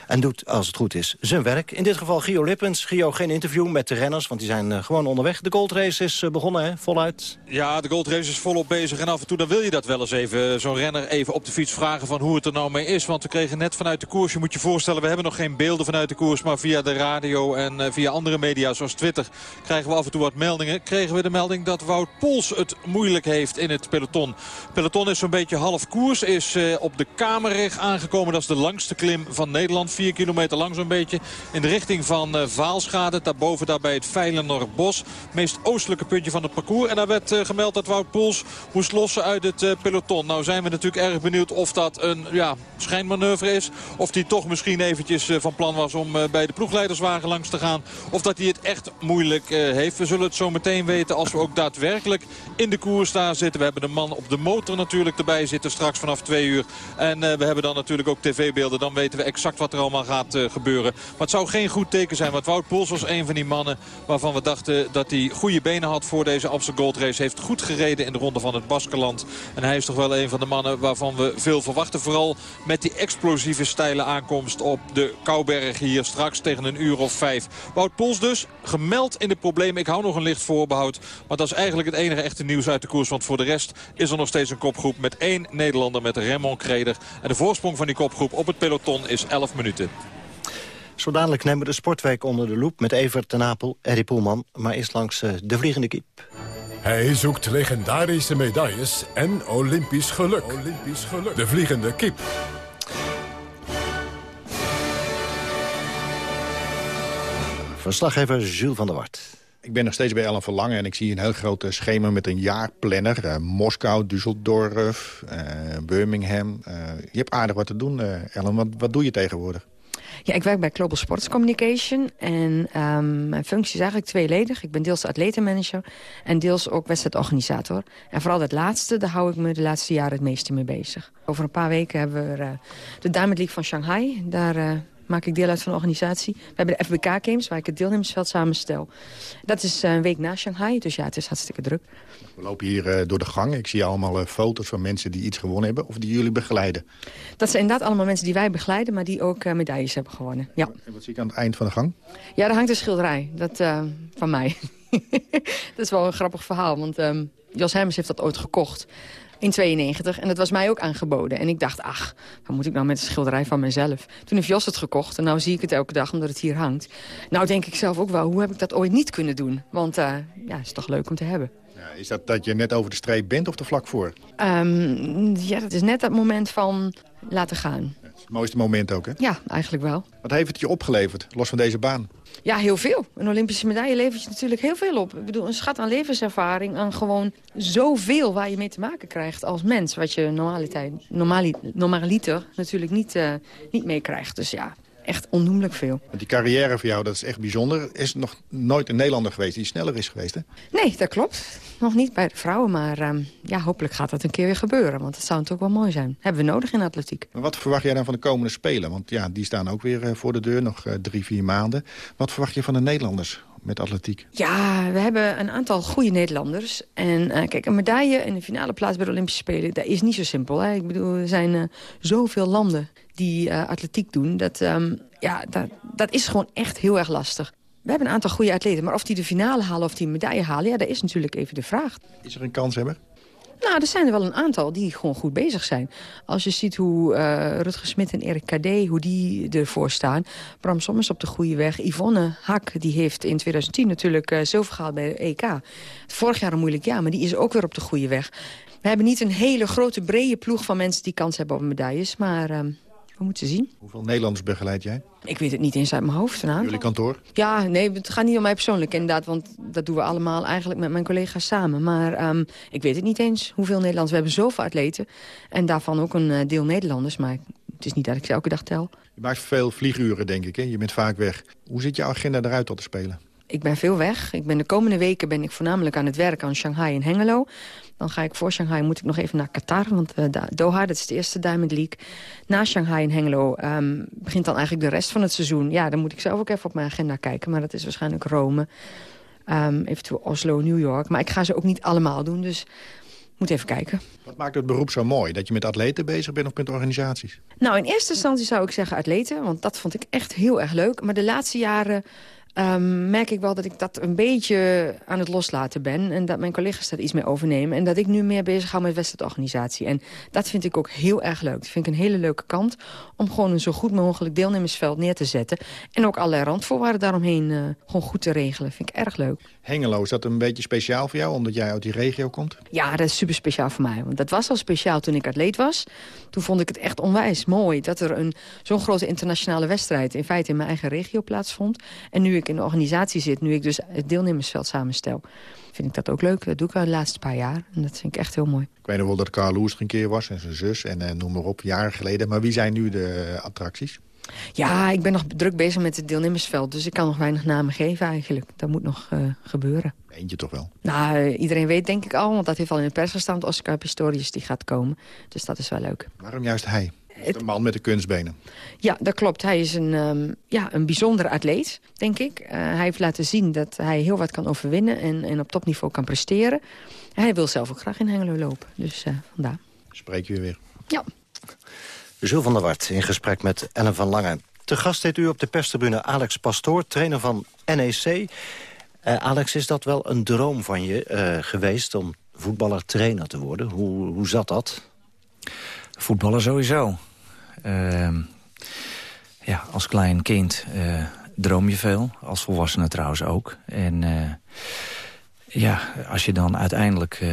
en doet, als het goed is, zijn werk. In dit geval Gio Lippens. Gio, geen interview met de renners, want die zijn uh, gewoon onderweg. De goldrace is uh, begonnen, hè? voluit. Ja, de goldrace is volop bezig. En af en toe dan wil je dat wel eens even, zo'n renner even op de fiets vragen... van hoe het er nou mee is. Want we kregen net vanuit de koers, je moet je voorstellen... we hebben nog geen beelden vanuit de koers... maar via de radio en via andere media zoals Twitter... krijgen we af en toe wat meldingen. Kregen we de melding dat Wout Poels het moeilijk heeft in het peloton. Peloton is zo'n beetje half koers. Is op de Kamerreg aangekomen. Dat is de langste klim van Nederland. 4 kilometer lang zo'n beetje. In de richting van uh, Vaalschade. Daarboven daarbij het Veilenerbos. Meest oostelijke puntje van het parcours. En daar werd uh, gemeld dat Wout Poels moest lossen uit het uh, peloton. Nou zijn we natuurlijk erg benieuwd of dat een ja, schijnmanoeuvre is. Of hij toch misschien eventjes van plan was om bij de ploegleiderswagen langs te gaan. Of dat hij het echt moeilijk heeft. We zullen het zo meteen weten als we ook daadwerkelijk in de koers daar zitten. We hebben de man op de motor natuurlijk erbij zitten straks vanaf twee uur. En we hebben dan natuurlijk ook tv-beelden. Dan weten we exact wat er allemaal gaat uh, gebeuren. Maar het zou geen goed teken zijn. Want Wout Poels was een van die mannen waarvan we dachten dat hij goede benen had voor deze Amsterdam Gold Race. Heeft goed gereden in de ronde van het Baskeland. En hij is toch wel een van de mannen waarvan we veel verwachten. Vooral met die explosieve steile aankomst op de Kouberg hier straks tegen een uur of vijf. Wout Poels dus, gemeld in de problemen. Ik hou nog een licht voorbehoud. Maar dat is eigenlijk het enige echte nieuws uit de koers. Want voor de rest is er nog steeds een kopgroep met één Nederlander met Raymond Kreder. En de voorsprong van die kopgroep op het peloton is 11 minuten. Zo dadelijk nemen we de Sportweek onder de loep... met Evert ten Apel, Eddie Poelman, maar eerst langs uh, de Vliegende Kiep. Hij zoekt legendarische medailles en Olympisch geluk. Olympisch geluk. De Vliegende Kiep. Verslaggever Jules van der Wart. Ik ben nog steeds bij Ellen Verlangen en ik zie een heel groot schema met een jaarplanner. Uh, Moskou, Düsseldorf, uh, Birmingham. Uh, je hebt aardig wat te doen, Ellen. Wat, wat doe je tegenwoordig? Ja, ik werk bij Global Sports Communication. En um, mijn functie is eigenlijk tweeledig. Ik ben deels atletenmanager en deels ook wedstrijdorganisator. En vooral dat laatste, daar hou ik me de laatste jaren het meeste mee bezig. Over een paar weken hebben we de Diamond League van Shanghai. Daar maak ik deel uit van een organisatie. We hebben de FBK Games, waar ik het deelnemersveld samenstel. Dat is eh, een week na Shanghai, dus ja, het is hartstikke druk. We lopen hier uh, door de gang. Ik zie allemaal uh, foto's van mensen die iets gewonnen hebben... of die jullie begeleiden. Dat zijn inderdaad allemaal mensen die wij begeleiden... maar die ook medailles hebben gewonnen, ja. En wat zie ik aan het eind van de gang? Ja, daar hangt een schilderij. Dat van mij. dat is wel een grappig verhaal, want um, Jos Hermes heeft dat ooit gekocht in 92. En dat was mij ook aangeboden. En ik dacht, ach, wat moet ik nou met een schilderij van mezelf? Toen heeft Jos het gekocht en nu zie ik het elke dag omdat het hier hangt. Nou denk ik zelf ook wel, hoe heb ik dat ooit niet kunnen doen? Want uh, ja, het is toch leuk om te hebben. Ja, is dat dat je net over de streep bent of er vlak voor? Um, ja, dat is net dat moment van laten gaan. Het mooiste moment ook, hè? Ja, eigenlijk wel. Wat heeft het je opgeleverd, los van deze baan? Ja, heel veel. Een Olympische medaille levert je natuurlijk heel veel op. Ik bedoel, een schat aan levenservaring, aan gewoon zoveel waar je mee te maken krijgt als mens. Wat je normaliteit, normali, normaliter natuurlijk niet, uh, niet meekrijgt. Dus ja, echt onnoemelijk veel. Die carrière voor jou, dat is echt bijzonder. Is nog nooit een Nederlander geweest die sneller is geweest, hè? Nee, dat klopt. Nog niet bij de vrouwen, maar uh, ja, hopelijk gaat dat een keer weer gebeuren. Want dat zou natuurlijk wel mooi zijn. Hebben we nodig in atletiek. Wat verwacht jij dan van de komende Spelen? Want ja, die staan ook weer uh, voor de deur, nog uh, drie, vier maanden. Wat verwacht je van de Nederlanders? met atletiek? Ja, we hebben een aantal goede Nederlanders. En uh, kijk, een medaille in de finale plaats bij de Olympische Spelen... dat is niet zo simpel. Hè? Ik bedoel, er zijn uh, zoveel landen die uh, atletiek doen. Dat, um, ja, dat, dat is gewoon echt heel erg lastig. We hebben een aantal goede atleten, maar of die de finale halen of die medaille halen... ja, dat is natuurlijk even de vraag. Is er een kans hebben? Nou, er zijn er wel een aantal die gewoon goed bezig zijn. Als je ziet hoe uh, Rutger Smit en Erik Kadé, hoe die ervoor staan. Bram Sommers op de goede weg. Yvonne Hak, die heeft in 2010 natuurlijk uh, zilver gehaald bij de EK. Vorig jaar een moeilijk jaar, maar die is ook weer op de goede weg. We hebben niet een hele grote, brede ploeg van mensen die kans hebben op medailles. Maar uh, we moeten zien. Hoeveel Nederlanders begeleid jij? Ik weet het niet eens uit mijn hoofd. Een Jullie kantoor? Ja, nee, het gaat niet om mij persoonlijk inderdaad. Want dat doen we allemaal eigenlijk met mijn collega's samen. Maar um, ik weet het niet eens hoeveel Nederlanders. We hebben zoveel atleten. En daarvan ook een uh, deel Nederlanders. Maar het is niet dat ik ze elke dag tel. Je maakt veel vlieguren, denk ik. Hè? Je bent vaak weg. Hoe ziet jouw agenda eruit tot te spelen? Ik ben veel weg. Ik ben de komende weken ben ik voornamelijk aan het werk aan Shanghai en Hengelo. Dan ga ik voor Shanghai, moet ik nog even naar Qatar. Want uh, Doha, dat is de eerste Diamond League. Na Shanghai en Hengelo um, begint dan eigenlijk de rest van het seizoen. Ja, dan moet ik zelf ook even op mijn agenda kijken. Maar dat is waarschijnlijk Rome. Um, eventueel Oslo, New York. Maar ik ga ze ook niet allemaal doen, dus moet even kijken. Wat maakt het beroep zo mooi? Dat je met atleten bezig bent of met organisaties? Nou, in eerste instantie zou ik zeggen atleten. Want dat vond ik echt heel erg leuk. Maar de laatste jaren um, merk ik wel dat ik dat een beetje aan het loslaten ben. En dat mijn collega's dat iets meer overnemen. En dat ik nu meer bezig ga met wedstrijdorganisatie. En dat vind ik ook heel erg leuk. Dat vind ik een hele leuke kant om gewoon een zo goed mogelijk deelnemersveld neer te zetten. En ook allerlei randvoorwaarden daaromheen uh, gewoon goed te regelen. Vind ik erg leuk. Hengelo, is dat een beetje speciaal voor jou, omdat jij uit die regio komt? Ja, dat is super speciaal voor mij. Want dat was al speciaal toen ik atleet was. Toen vond ik het echt onwijs mooi dat er een zo'n grote internationale wedstrijd... in feite in mijn eigen regio plaatsvond. En nu ik in de organisatie zit, nu ik dus het deelnemersveld samenstel... vind ik dat ook leuk. Dat doe ik al de laatste paar jaar. En dat vind ik echt heel mooi. Ik weet nog wel dat Carl Loers er een keer was en zijn zus en uh, noem maar op, jaren geleden. Maar wie zijn nu de attracties? Ja, ik ben nog druk bezig met het deelnemersveld. Dus ik kan nog weinig namen geven eigenlijk. Dat moet nog uh, gebeuren. Eentje toch wel? Nou, uh, iedereen weet denk ik al. Want dat heeft al in de pers gestaan. Oscar Pistorius die gaat komen. Dus dat is wel leuk. Waarom juist hij? Het... Een man met de kunstbenen. Ja, dat klopt. Hij is een, um, ja, een bijzondere atleet, denk ik. Uh, hij heeft laten zien dat hij heel wat kan overwinnen... en, en op topniveau kan presteren. Hij wil zelf ook graag in Hengelo lopen. Dus vandaar. Spreek je weer. Ja. Jules van der Wart in gesprek met Ellen van Lange. Te gast heeft u op de perstribune Alex Pastoor, trainer van NEC. Uh, Alex, is dat wel een droom van je uh, geweest om voetballer-trainer te worden? Hoe, hoe zat dat? Voetballer sowieso. Uh, ja, als klein kind droom je veel. Als volwassene trouwens ook. En ja, als je dan uiteindelijk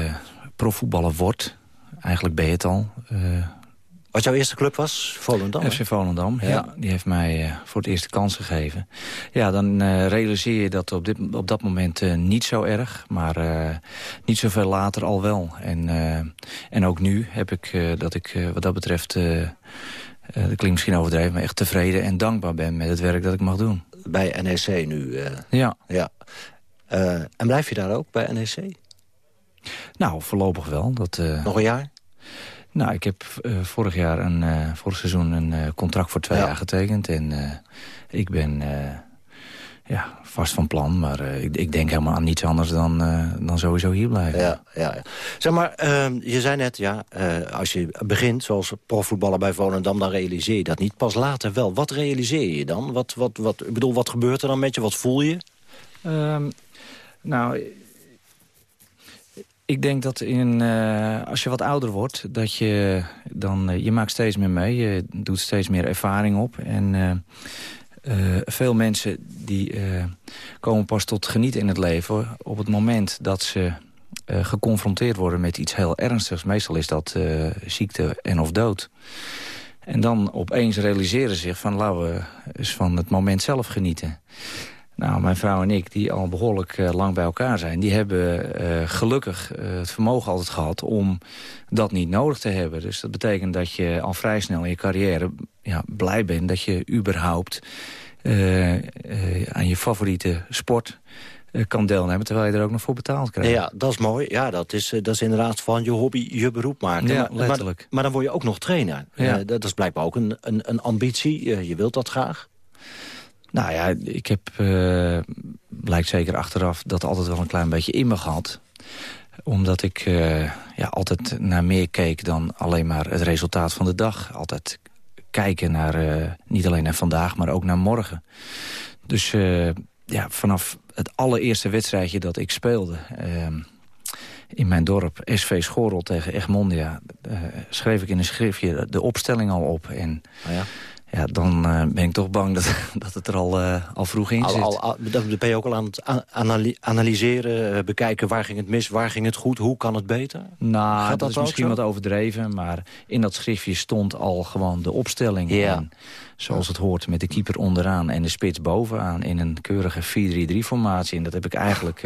profvoetballer wordt... eigenlijk ben je het al... Wat jouw eerste club was? Volendam? FC Volendam, ja. ja. Die heeft mij uh, voor het eerst de kans gegeven. Ja, dan uh, realiseer je dat op, dit, op dat moment uh, niet zo erg. Maar niet zoveel later al wel. En, en ook nu heb ik dat ik wat dat betreft... dat klinkt misschien overdreven, maar echt tevreden en dankbaar ben met het werk dat ik mag doen. Bij NEC nu? ja. ja. en blijf je daar ook bij NEC? Nou, voorlopig wel. Dat, Nog een jaar? Nou, ik heb uh, vorig jaar een, uh, vorig seizoen een uh, contract voor twee ja. jaar getekend. En ik ben ja, vast van plan, maar ik, ik, denk helemaal aan niets anders dan, dan sowieso hier blijven. Ja, ja, ja. Zeg maar, ehm, je zei net, ja, als je begint zoals profvoetballer bij Volendam, dan realiseer je dat niet. Pas later wel. Wat realiseer je dan? Wat, wat, wat, ik bedoel, wat gebeurt er dan met je? Wat voel je? Um, nou, ik denk dat in, uh, als je wat ouder wordt, dat je dan uh, je maakt steeds meer mee. Je doet steeds meer ervaring op. En uh, veel mensen die komen pas tot genieten in het leven op het moment dat ze geconfronteerd worden met iets heel ernstigs. Meestal is dat ziekte en of dood. En dan opeens realiseren ze zich van laten van het moment zelf genieten. Nou, mijn vrouw en ik, die al behoorlijk uh, lang bij elkaar zijn... die hebben uh, gelukkig uh, het vermogen altijd gehad om dat niet nodig te hebben. Dus dat betekent dat je al vrij snel in je carrière ja, blij bent... dat je überhaupt aan je favoriete sport kan deelnemen... terwijl je er ook nog voor betaald krijgt. Ja, dat is mooi. Ja, dat is, dat is inderdaad van je hobby je beroep maken. Ja, maar, letterlijk. Maar, maar, dan word je ook nog trainer. Ja. dat is blijkbaar ook een, een, een ambitie. je wilt dat graag. Nou ja, ik heb, uh, blijkt zeker achteraf, dat altijd wel een klein beetje in me gehad. Omdat ik uh, ja, altijd naar meer keek dan alleen maar het resultaat van de dag. Altijd kijken naar, uh, niet alleen naar vandaag, maar ook naar morgen. Dus ja, vanaf het allereerste wedstrijdje dat ik speelde... in mijn dorp, SV Schorel tegen Egmondia... schreef ik in een schriftje de opstelling al op. En oh ja ja, dan uh, ben ik toch bang dat, dat het er al, uh, al vroeg in zit. Al, ben je ook al aan het analyseren, uh, bekijken waar ging het mis, waar ging het goed, hoe kan het beter? Nou, Gaat dat, dat is misschien zo? wat overdreven, maar in dat schriftje stond al gewoon de opstelling. Ja. En, zoals het hoort, met de keeper onderaan en de spits bovenaan in een keurige 4-3-3-formatie. En dat heb ik eigenlijk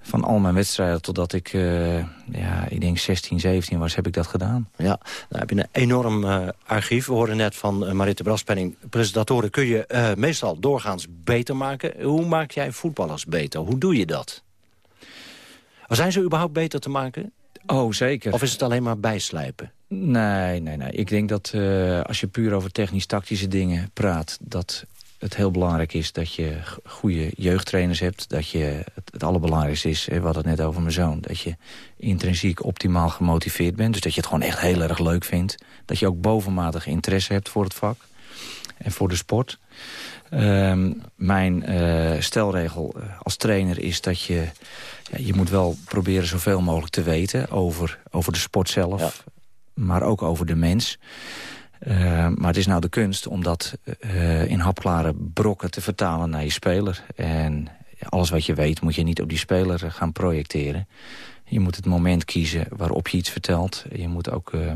van al mijn wedstrijden totdat ik, uh, ja, ik denk 16, 17 was, heb ik dat gedaan. Ja, dan heb je een enorm uh, archief. We hoorden net van Maritte Braspenning, presentatoren kun je meestal doorgaans beter maken. Hoe maak jij voetballers beter? Hoe doe je dat? Zijn ze überhaupt beter te maken? Oh, zeker. Of is het alleen maar bijslijpen? Nee, nee, nee. Ik denk dat als je puur over technisch-tactische dingen praat... dat het heel belangrijk is dat je goede jeugdtrainers hebt. Dat je, het, het allerbelangrijkste is, we hadden het net over mijn zoon... dat je intrinsiek optimaal gemotiveerd bent. Dus dat je het gewoon echt heel erg leuk vindt. Dat je ook bovenmatig interesse hebt voor het vak. En voor de sport. Um, mijn uh, stelregel eh, als trainer is dat je... Ja, je moet wel proberen zoveel mogelijk te weten over, over de sport zelf. Maar ook over de mens. Uh, maar het is nou de kunst om dat uh, in hapklare brokken te vertalen naar je speler. En alles wat je weet moet je niet op die speler gaan projecteren. Je moet het moment kiezen waarop je iets vertelt. Je moet ook uh,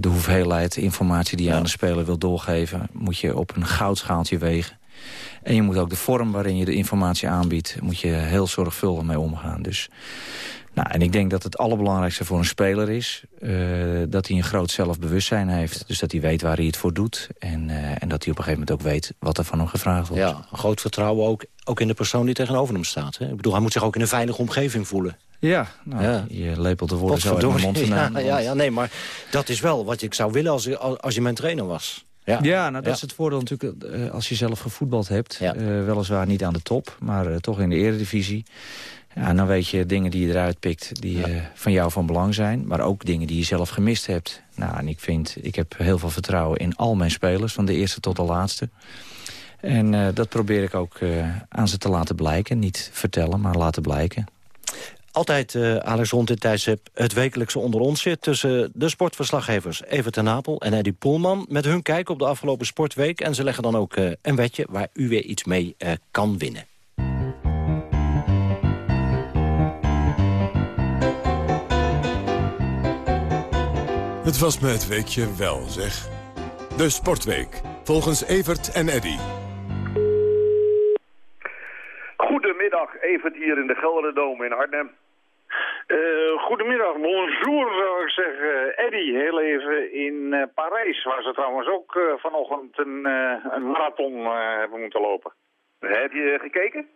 de hoeveelheid informatie die je ja. aan de speler wil doorgeven... moet je op een goudschaaltje wegen. En je moet ook de vorm waarin je de informatie aanbiedt... moet je heel zorgvuldig mee omgaan. Dus nou, en ik denk dat het allerbelangrijkste voor een speler is... Uh, dat hij een groot zelfbewustzijn heeft. Dus dat hij weet waar hij het voor doet. En, uh, en dat hij op een gegeven moment ook weet wat er van hem gevraagd wordt. Ja, een groot vertrouwen ook, ook in de persoon die tegenover hem staat. Hè? Ik bedoel, hij moet zich ook in een veilige omgeving voelen. Ja, nou, ja. je lepelt de woorden zo uit mijn mond vandaan. Ja, ja, ja, nee, maar dat is wel wat ik zou willen als, als je mijn trainer was. Ja, ja nou, dat is het voordeel natuurlijk uh, als je zelf gevoetbald hebt. Weliswaar niet aan de top, maar toch in de eredivisie. Ja, dan weet je dingen die je eruit pikt die ja. uh, van jou van belang zijn. Maar ook dingen die je zelf gemist hebt. Nou, en ik vind, ik heb heel veel vertrouwen in al mijn spelers. Van de eerste tot de laatste. En uh, dat probeer ik ook uh, aan ze te laten blijken. Niet vertellen, maar laten blijken. Altijd, Alex, rond dit tijdstip het wekelijkse onder ons zit... tussen de sportverslaggevers Evert ten Napel en Eddie Poelman... met hun kijk op de afgelopen sportweek. En ze leggen dan ook een wetje waar u weer iets mee kan winnen. Het was me het weekje wel, zeg. De Sportweek, volgens Evert en Eddy. Goedemiddag, Evert hier in de Gelderdoom in Arnhem. Uh, goedemiddag, bonjour zou ik zeggen. Eddy, heel even in uh, Parijs, waar ze trouwens ook uh, vanochtend een, een marathon hebben moeten lopen. Heb je gekeken?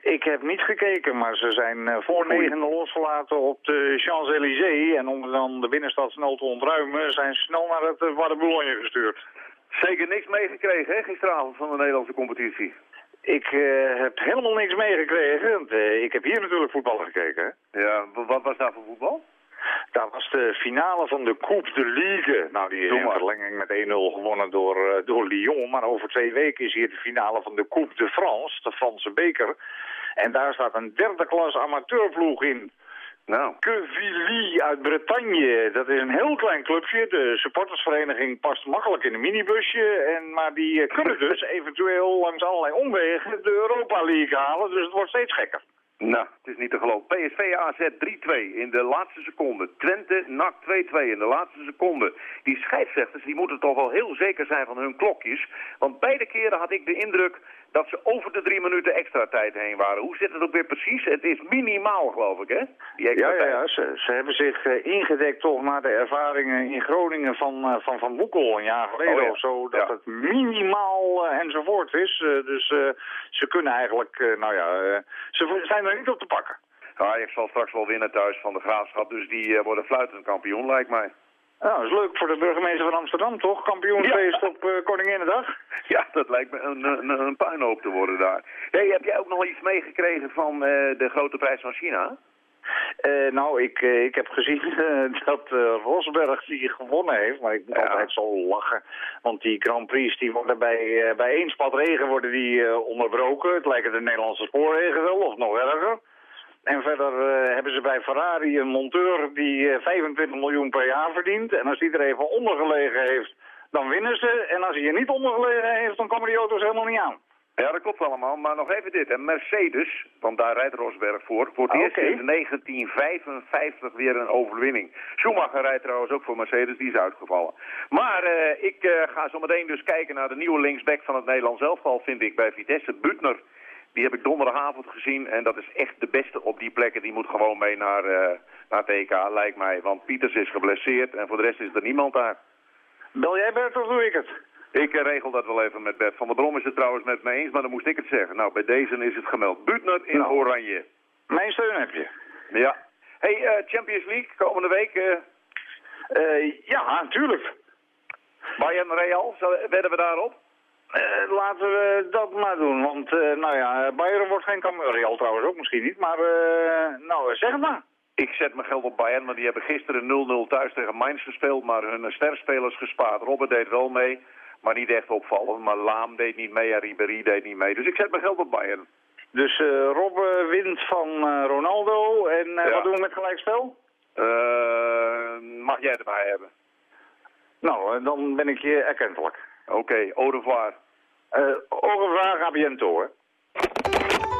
Ik heb niet gekeken, maar ze zijn voor negen losgelaten op de Champs-Élysées. En om dan de binnenstad snel te ontruimen, zijn ze snel naar het Warde Boulogne gestuurd. Zeker niks meegekregen, hè, gisteravond van de Nederlandse competitie? Ik uh, heb helemaal niks meegekregen. Want, uh, ik heb hier natuurlijk voetbal gekeken. Ja, wat was daar voor voetbal? Dat was de finale van de Coupe de Ligue. Nou, die is in verlenging met 1-0 gewonnen door, uh, door Lyon. Maar over twee weken is hier de finale van de Coupe de France, de Franse beker. En daar staat een derde klas amateurploeg in. Nou. Quevilly uit Bretagne. Dat is een heel klein clubje. De supportersvereniging past makkelijk in een minibusje. En, maar die kunnen dus eventueel langs allerlei omwegen de Europa League halen. Dus het wordt steeds gekker. Nou, het is niet te geloven. PSV AZ 3-2 in de laatste seconde. Twente NAC 2-2 in de laatste seconde. Die scheidsrechters die moeten toch wel heel zeker zijn van hun klokjes. Want beide keren had ik de indruk dat ze over de drie minuten extra tijd heen waren. Hoe zit het ook weer precies? Het is minimaal, geloof ik, hè? Die ja, ja, ja. Ze, ze, hebben zich uh, ingedekt toch naar de ervaringen in Groningen van uh, Van, van Boekel een jaar geleden oh, ja. of zo. Dat ja. het minimaal uh, enzovoort is. dus ze kunnen eigenlijk, nou ja, ze zijn er niet op te pakken. Ajax zal straks wel winnen thuis van de Graafschap, dus die worden fluitend kampioen, lijkt mij. Nou, dat is leuk voor de burgemeester van Amsterdam, toch? Kampioensfeest ja. op uh, Koninginnedag. Ja, dat lijkt me een, een, een puinhoop te worden daar. Hey, heb jij ook nog iets meegekregen van uh, de grote prijs van China? Uh, nou, ik, ik heb gezien dat Rosberg die gewonnen heeft, maar ik moet ja. altijd zo lachen. Want die Grand Prix die worden bij, bij één spat regen worden die onderbroken. Het lijkt de Nederlandse spoorwegen wel, of nog erger. En verder uh, hebben ze bij Ferrari een monteur die uh, 25 miljoen per jaar verdient. En als die er even ondergelegen heeft, dan winnen ze. En als hij er niet ondergelegen heeft, dan komen die auto's helemaal niet aan. Ja, dat klopt allemaal. Maar nog even dit. En Mercedes, want daar rijdt Rosberg voor, voor het ah, eerst okay. in 1955 weer een overwinning. Schumacher rijdt trouwens ook voor Mercedes, die is uitgevallen. Maar uh, ik uh, ga zo meteen dus kijken naar de nieuwe linksback van het Nederlands elftal, vind ik, bij Vitesse, Butner. Die heb ik donderdagavond gezien en dat is echt de beste op die plekken. Die moet gewoon mee naar, uh, naar TK, lijkt mij. Want Pieters is geblesseerd en voor de rest is er niemand daar. Bel jij Bert of doe ik het? Ik regel dat wel even met Bert. Van der Brom is het trouwens met me eens, maar dan moest ik het zeggen. Nou, bij deze is het gemeld. Butner in nou, oranje. Mijn steun heb je. Ja. Hey, uh, Champions League, komende week. ja, natuurlijk. Bayern Real, wedden we daarop? Laten we dat maar doen, want nou ja, Bayern wordt geen kampioen. Real trouwens ook misschien niet, maar nou zeg het maar. Ik zet mijn geld op Bayern, want die hebben gisteren 0-0 thuis tegen Mainz gespeeld, maar hun sterspelers gespaard. Robert deed wel mee, maar niet echt opvallen. Maar Laam deed niet mee en Ribéry deed niet mee, dus ik zet mijn geld op Bayern. Dus Robben wint van Ronaldo en ja. wat doen we met gelijkspel? mag jij erbij hebben. Nou, dan ben ik je erkentelijk. Oké, okay, au revoir. Uh, au revoir, bientôt. Hè.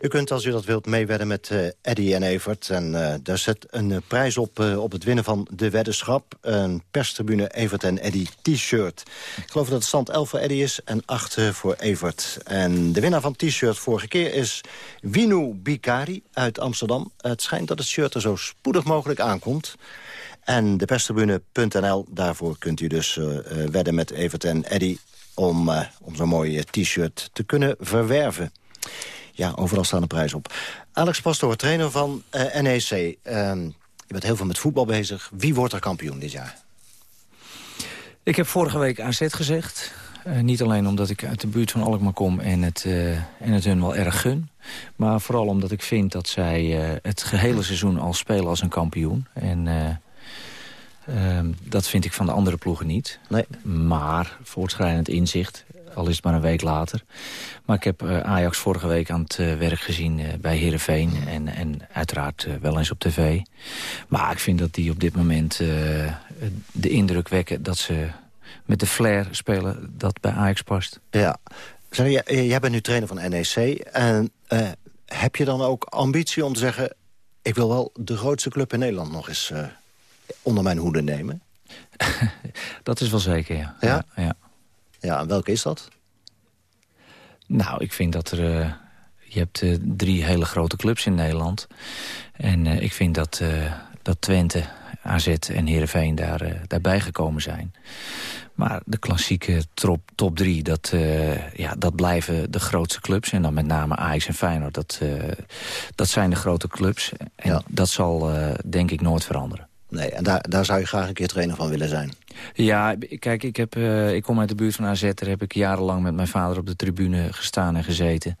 U kunt als u dat wilt meewedden met uh, Eddy en Evert. En uh, daar zet een uh, prijs op op het winnen van de weddenschap. Een perstribune Evert en Eddy t-shirt. Ik geloof dat het stand 11 voor Eddy is en 8 voor Evert. En de winnaar van t-shirt vorige keer is Winu Bikari uit Amsterdam. Het schijnt dat het shirt er zo spoedig mogelijk aankomt. En de perstribune.nl, daarvoor kunt u dus wedden met Evert en Eddy... om, om zo'n mooi t-shirt te kunnen verwerven. Ja, overal staan de prijs op. Alex Pastoor, trainer van uh, NEC. Ehm, je bent heel veel met voetbal bezig. Wie wordt er kampioen dit jaar? Ik heb vorige week AZ gezegd. Uh, niet alleen omdat ik uit de buurt van Alkmaar kom en het, uh, en het hun wel erg gun. Maar vooral omdat ik vind dat zij uh, het gehele seizoen al spelen als een kampioen. En Uh, dat vind ik van de andere ploegen niet. Nee. Maar voortschrijdend inzicht. Al is het maar een week later. Maar ik heb Ajax vorige week aan het werk gezien bij Heerenveen. En, en uiteraard wel eens op tv. Maar ik vind dat die op dit moment de indruk wekken... dat ze met de flair spelen dat bij Ajax past. Ja. Zeg, jij, bent nu trainer van NEC. En heb je dan ook ambitie om te zeggen... ik wil wel de grootste club in Nederland nog eens onder mijn hoede nemen? dat is wel zeker, ja. Ja? Ja, ja. En welke is dat? Nou, ik vind dat er... Uh, je hebt uh, drie hele grote clubs in Nederland. En uh, ik vind dat, dat Twente, AZ en Heerenveen daar, daarbij gekomen zijn. Maar de klassieke top, top drie, dat, ja, dat blijven de grootste clubs. En dan met name Ajax en Feyenoord. Dat, dat zijn de grote clubs. En ja. dat zal denk ik nooit veranderen. Nee, en daar, daar zou je graag een keer trainer van willen zijn. Ja, kijk, ik, heb, uh, ik kom uit de buurt van AZ. Daar heb ik jarenlang met mijn vader op de tribune gestaan en gezeten.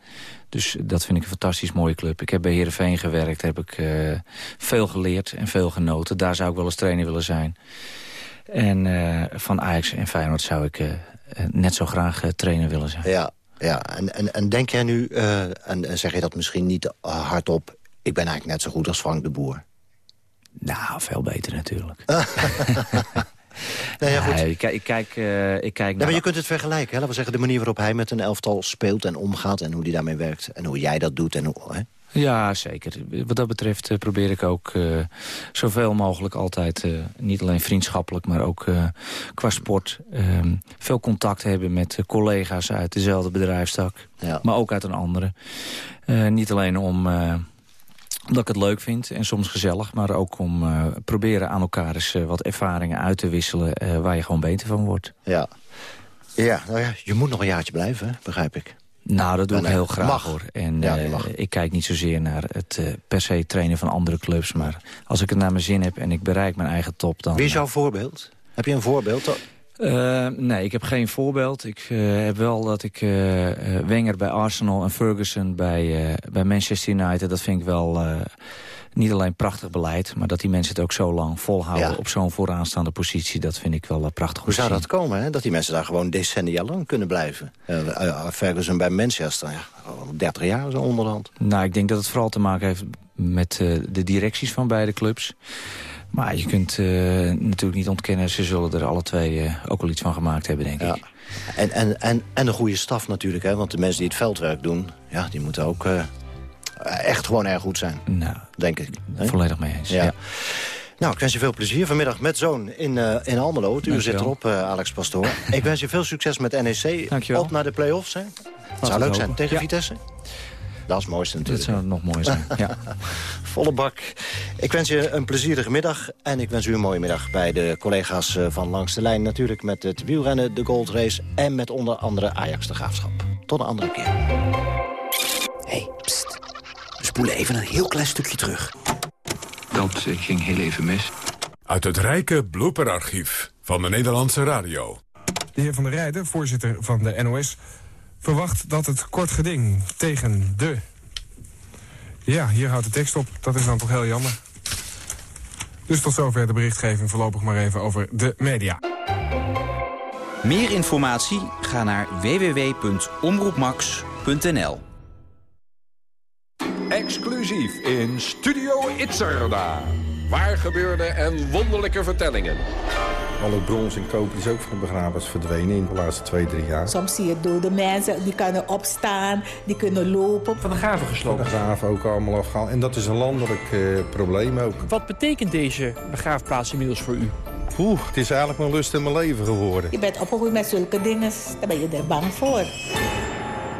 Dus dat vind ik een fantastisch mooie club. Ik heb bij Heerenveen gewerkt, heb ik uh, veel geleerd en veel genoten. Daar zou ik wel eens trainer willen zijn. En uh, van Ajax en Feyenoord zou ik net zo graag trainer willen zijn. Ja, ja. En, en, en denk jij nu, en zeg je dat misschien niet hardop... ik ben eigenlijk net zo goed als Frank de Boer? Nou, veel beter natuurlijk. nee, ja, goed. Ik, ik, kijk, uh, ik kijk ja, maar je kunt het vergelijken. Hè? Laten we zeggen, de manier waarop hij met een elftal speelt en omgaat... en hoe hij daarmee werkt en hoe jij dat doet. En hoe, hè? Ja, zeker. Wat dat betreft uh, probeer ik ook uh, zoveel mogelijk altijd... Niet alleen vriendschappelijk, maar ook qua sport... Ehm, veel contact hebben met collega's uit dezelfde bedrijfstak. Ja. Maar ook uit een andere. niet alleen om omdat ik het leuk vind en soms gezellig. Maar ook om uh, proberen aan elkaar eens uh, wat ervaringen uit te wisselen... Uh, waar je gewoon beter van wordt. Ja, ja, nou ja je moet nog een jaartje blijven, hè? begrijp ik. Nou, dat doe ik heel graag mag. hoor. En ja, ik kijk niet zozeer naar het per se trainen van andere clubs. Maar als ik het naar mijn zin heb en ik bereik mijn eigen top... dan. Wie is jouw voorbeeld? Heb je een voorbeeld? Uh, nee, ik heb geen voorbeeld. Ik uh, heb wel dat ik uh, Wenger bij Arsenal en Ferguson bij, bij Manchester United... dat vind ik wel niet alleen prachtig beleid... maar dat die mensen het ook zo lang volhouden ja. op zo'n vooraanstaande positie... dat vind ik wel prachtig. Hoe zou dat komen, hè? dat die mensen daar gewoon decennia lang kunnen blijven? Ferguson bij Manchester, ja, 30 jaar zo onderhand. Nou, ik denk dat het vooral te maken heeft met de directies van beide clubs... Maar je kunt uh, natuurlijk niet ontkennen... ze zullen er alle twee uh, ook wel iets van gemaakt hebben, denk ja. ik. En, en, en, en een goede staf natuurlijk, hè? want de mensen die het veldwerk doen... Ja, die moeten ook uh, echt gewoon erg goed zijn, nou, denk ik. Volledig mee eens, ja. ja. Nou, ik wens je veel plezier vanmiddag met Zoon in, uh, in Almelo. Het uur zit erop, uh, Alex Pastoor. ik wens je veel succes met NEC. Dankjewel. Op naar de play-offs, hè? Het zou leuk zijn. Tegen ja. Vitesse? Dat is het mooiste natuurlijk. Dat zou nog mooi zijn, ja. Volle bak. Ik wens je een plezierige middag. En ik wens u een mooie middag bij de collega's van Langs de Lijn. Natuurlijk met het wielrennen, de Gold Race... en met onder andere Ajax de Graafschap. Tot een andere keer. hey, pst. We spoelen even een heel klein stukje terug. Dat ging heel even mis. Uit het rijke blooperarchief van de Nederlandse radio. De heer Van der Rijden, voorzitter van de NOS verwacht dat het kort geding tegen de... Ja, hier houdt de tekst op. Dat is dan toch heel jammer. Dus tot zover de berichtgeving voorlopig maar even over de media. Meer informatie? Ga naar www.omroepmax.nl Exclusief in Studio Itzerda. Waar gebeurde en wonderlijke vertellingen. Alle brons en koper is ook van de begrafenis verdwenen in de laatste twee, drie jaar. Soms zie je dode mensen, die kunnen opstaan, die kunnen lopen. Van de graven gesloten. Van de graven ook allemaal afgehaald. En dat is een landelijk uh, probleem ook. Wat betekent deze begraafplaats inmiddels voor u? Oeh, het is eigenlijk mijn lust in mijn leven geworden. Je bent opgegroeid met zulke dingen, daar ben je er bang voor.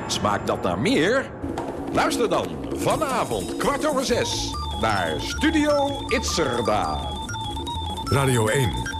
Smaakt dat naar meer? Luister dan vanavond kwart over zes naar Studio Itzerda. Radio 1.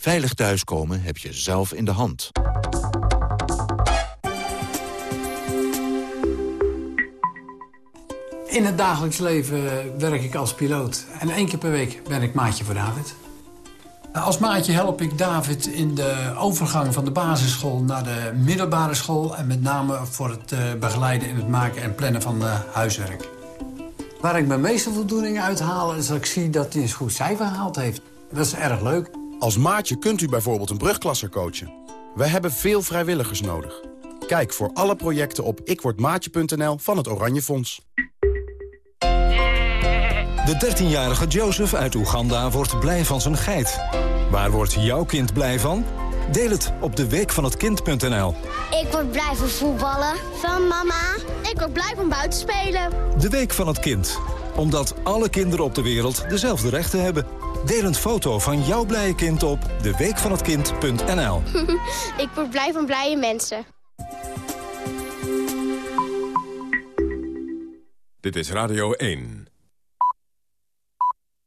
Veilig thuiskomen heb je zelf in de hand. In het dagelijks leven werk ik als piloot. En één keer per week ben ik maatje voor David. Als maatje help ik David in de overgang van de basisschool naar de middelbare school... en met name voor het eh, begeleiden in het maken en plannen van eh, huiswerk. Waar ik mijn meeste voldoening uit haal is dat ik zie dat hij een goed cijfer gehaald heeft. Dat is erg leuk. Als maatje kunt u bijvoorbeeld een brugklasser coachen. We hebben veel vrijwilligers nodig. Kijk voor alle projecten op ikwordmaatje.nl van het Oranje Fonds. De 13-jarige Joseph uit Oeganda wordt blij van zijn geit. Waar wordt jouw kind blij van? Deel het op de week van het kind.nl. Ik word blij van voetballen. Van mama. Ik word blij van buiten spelen. De week van het kind. Omdat alle kinderen op de wereld dezelfde rechten hebben. Deel een foto van jouw blije kind op deweekvanhetkind.nl. Ik word blij van blije mensen. Dit is Radio 1.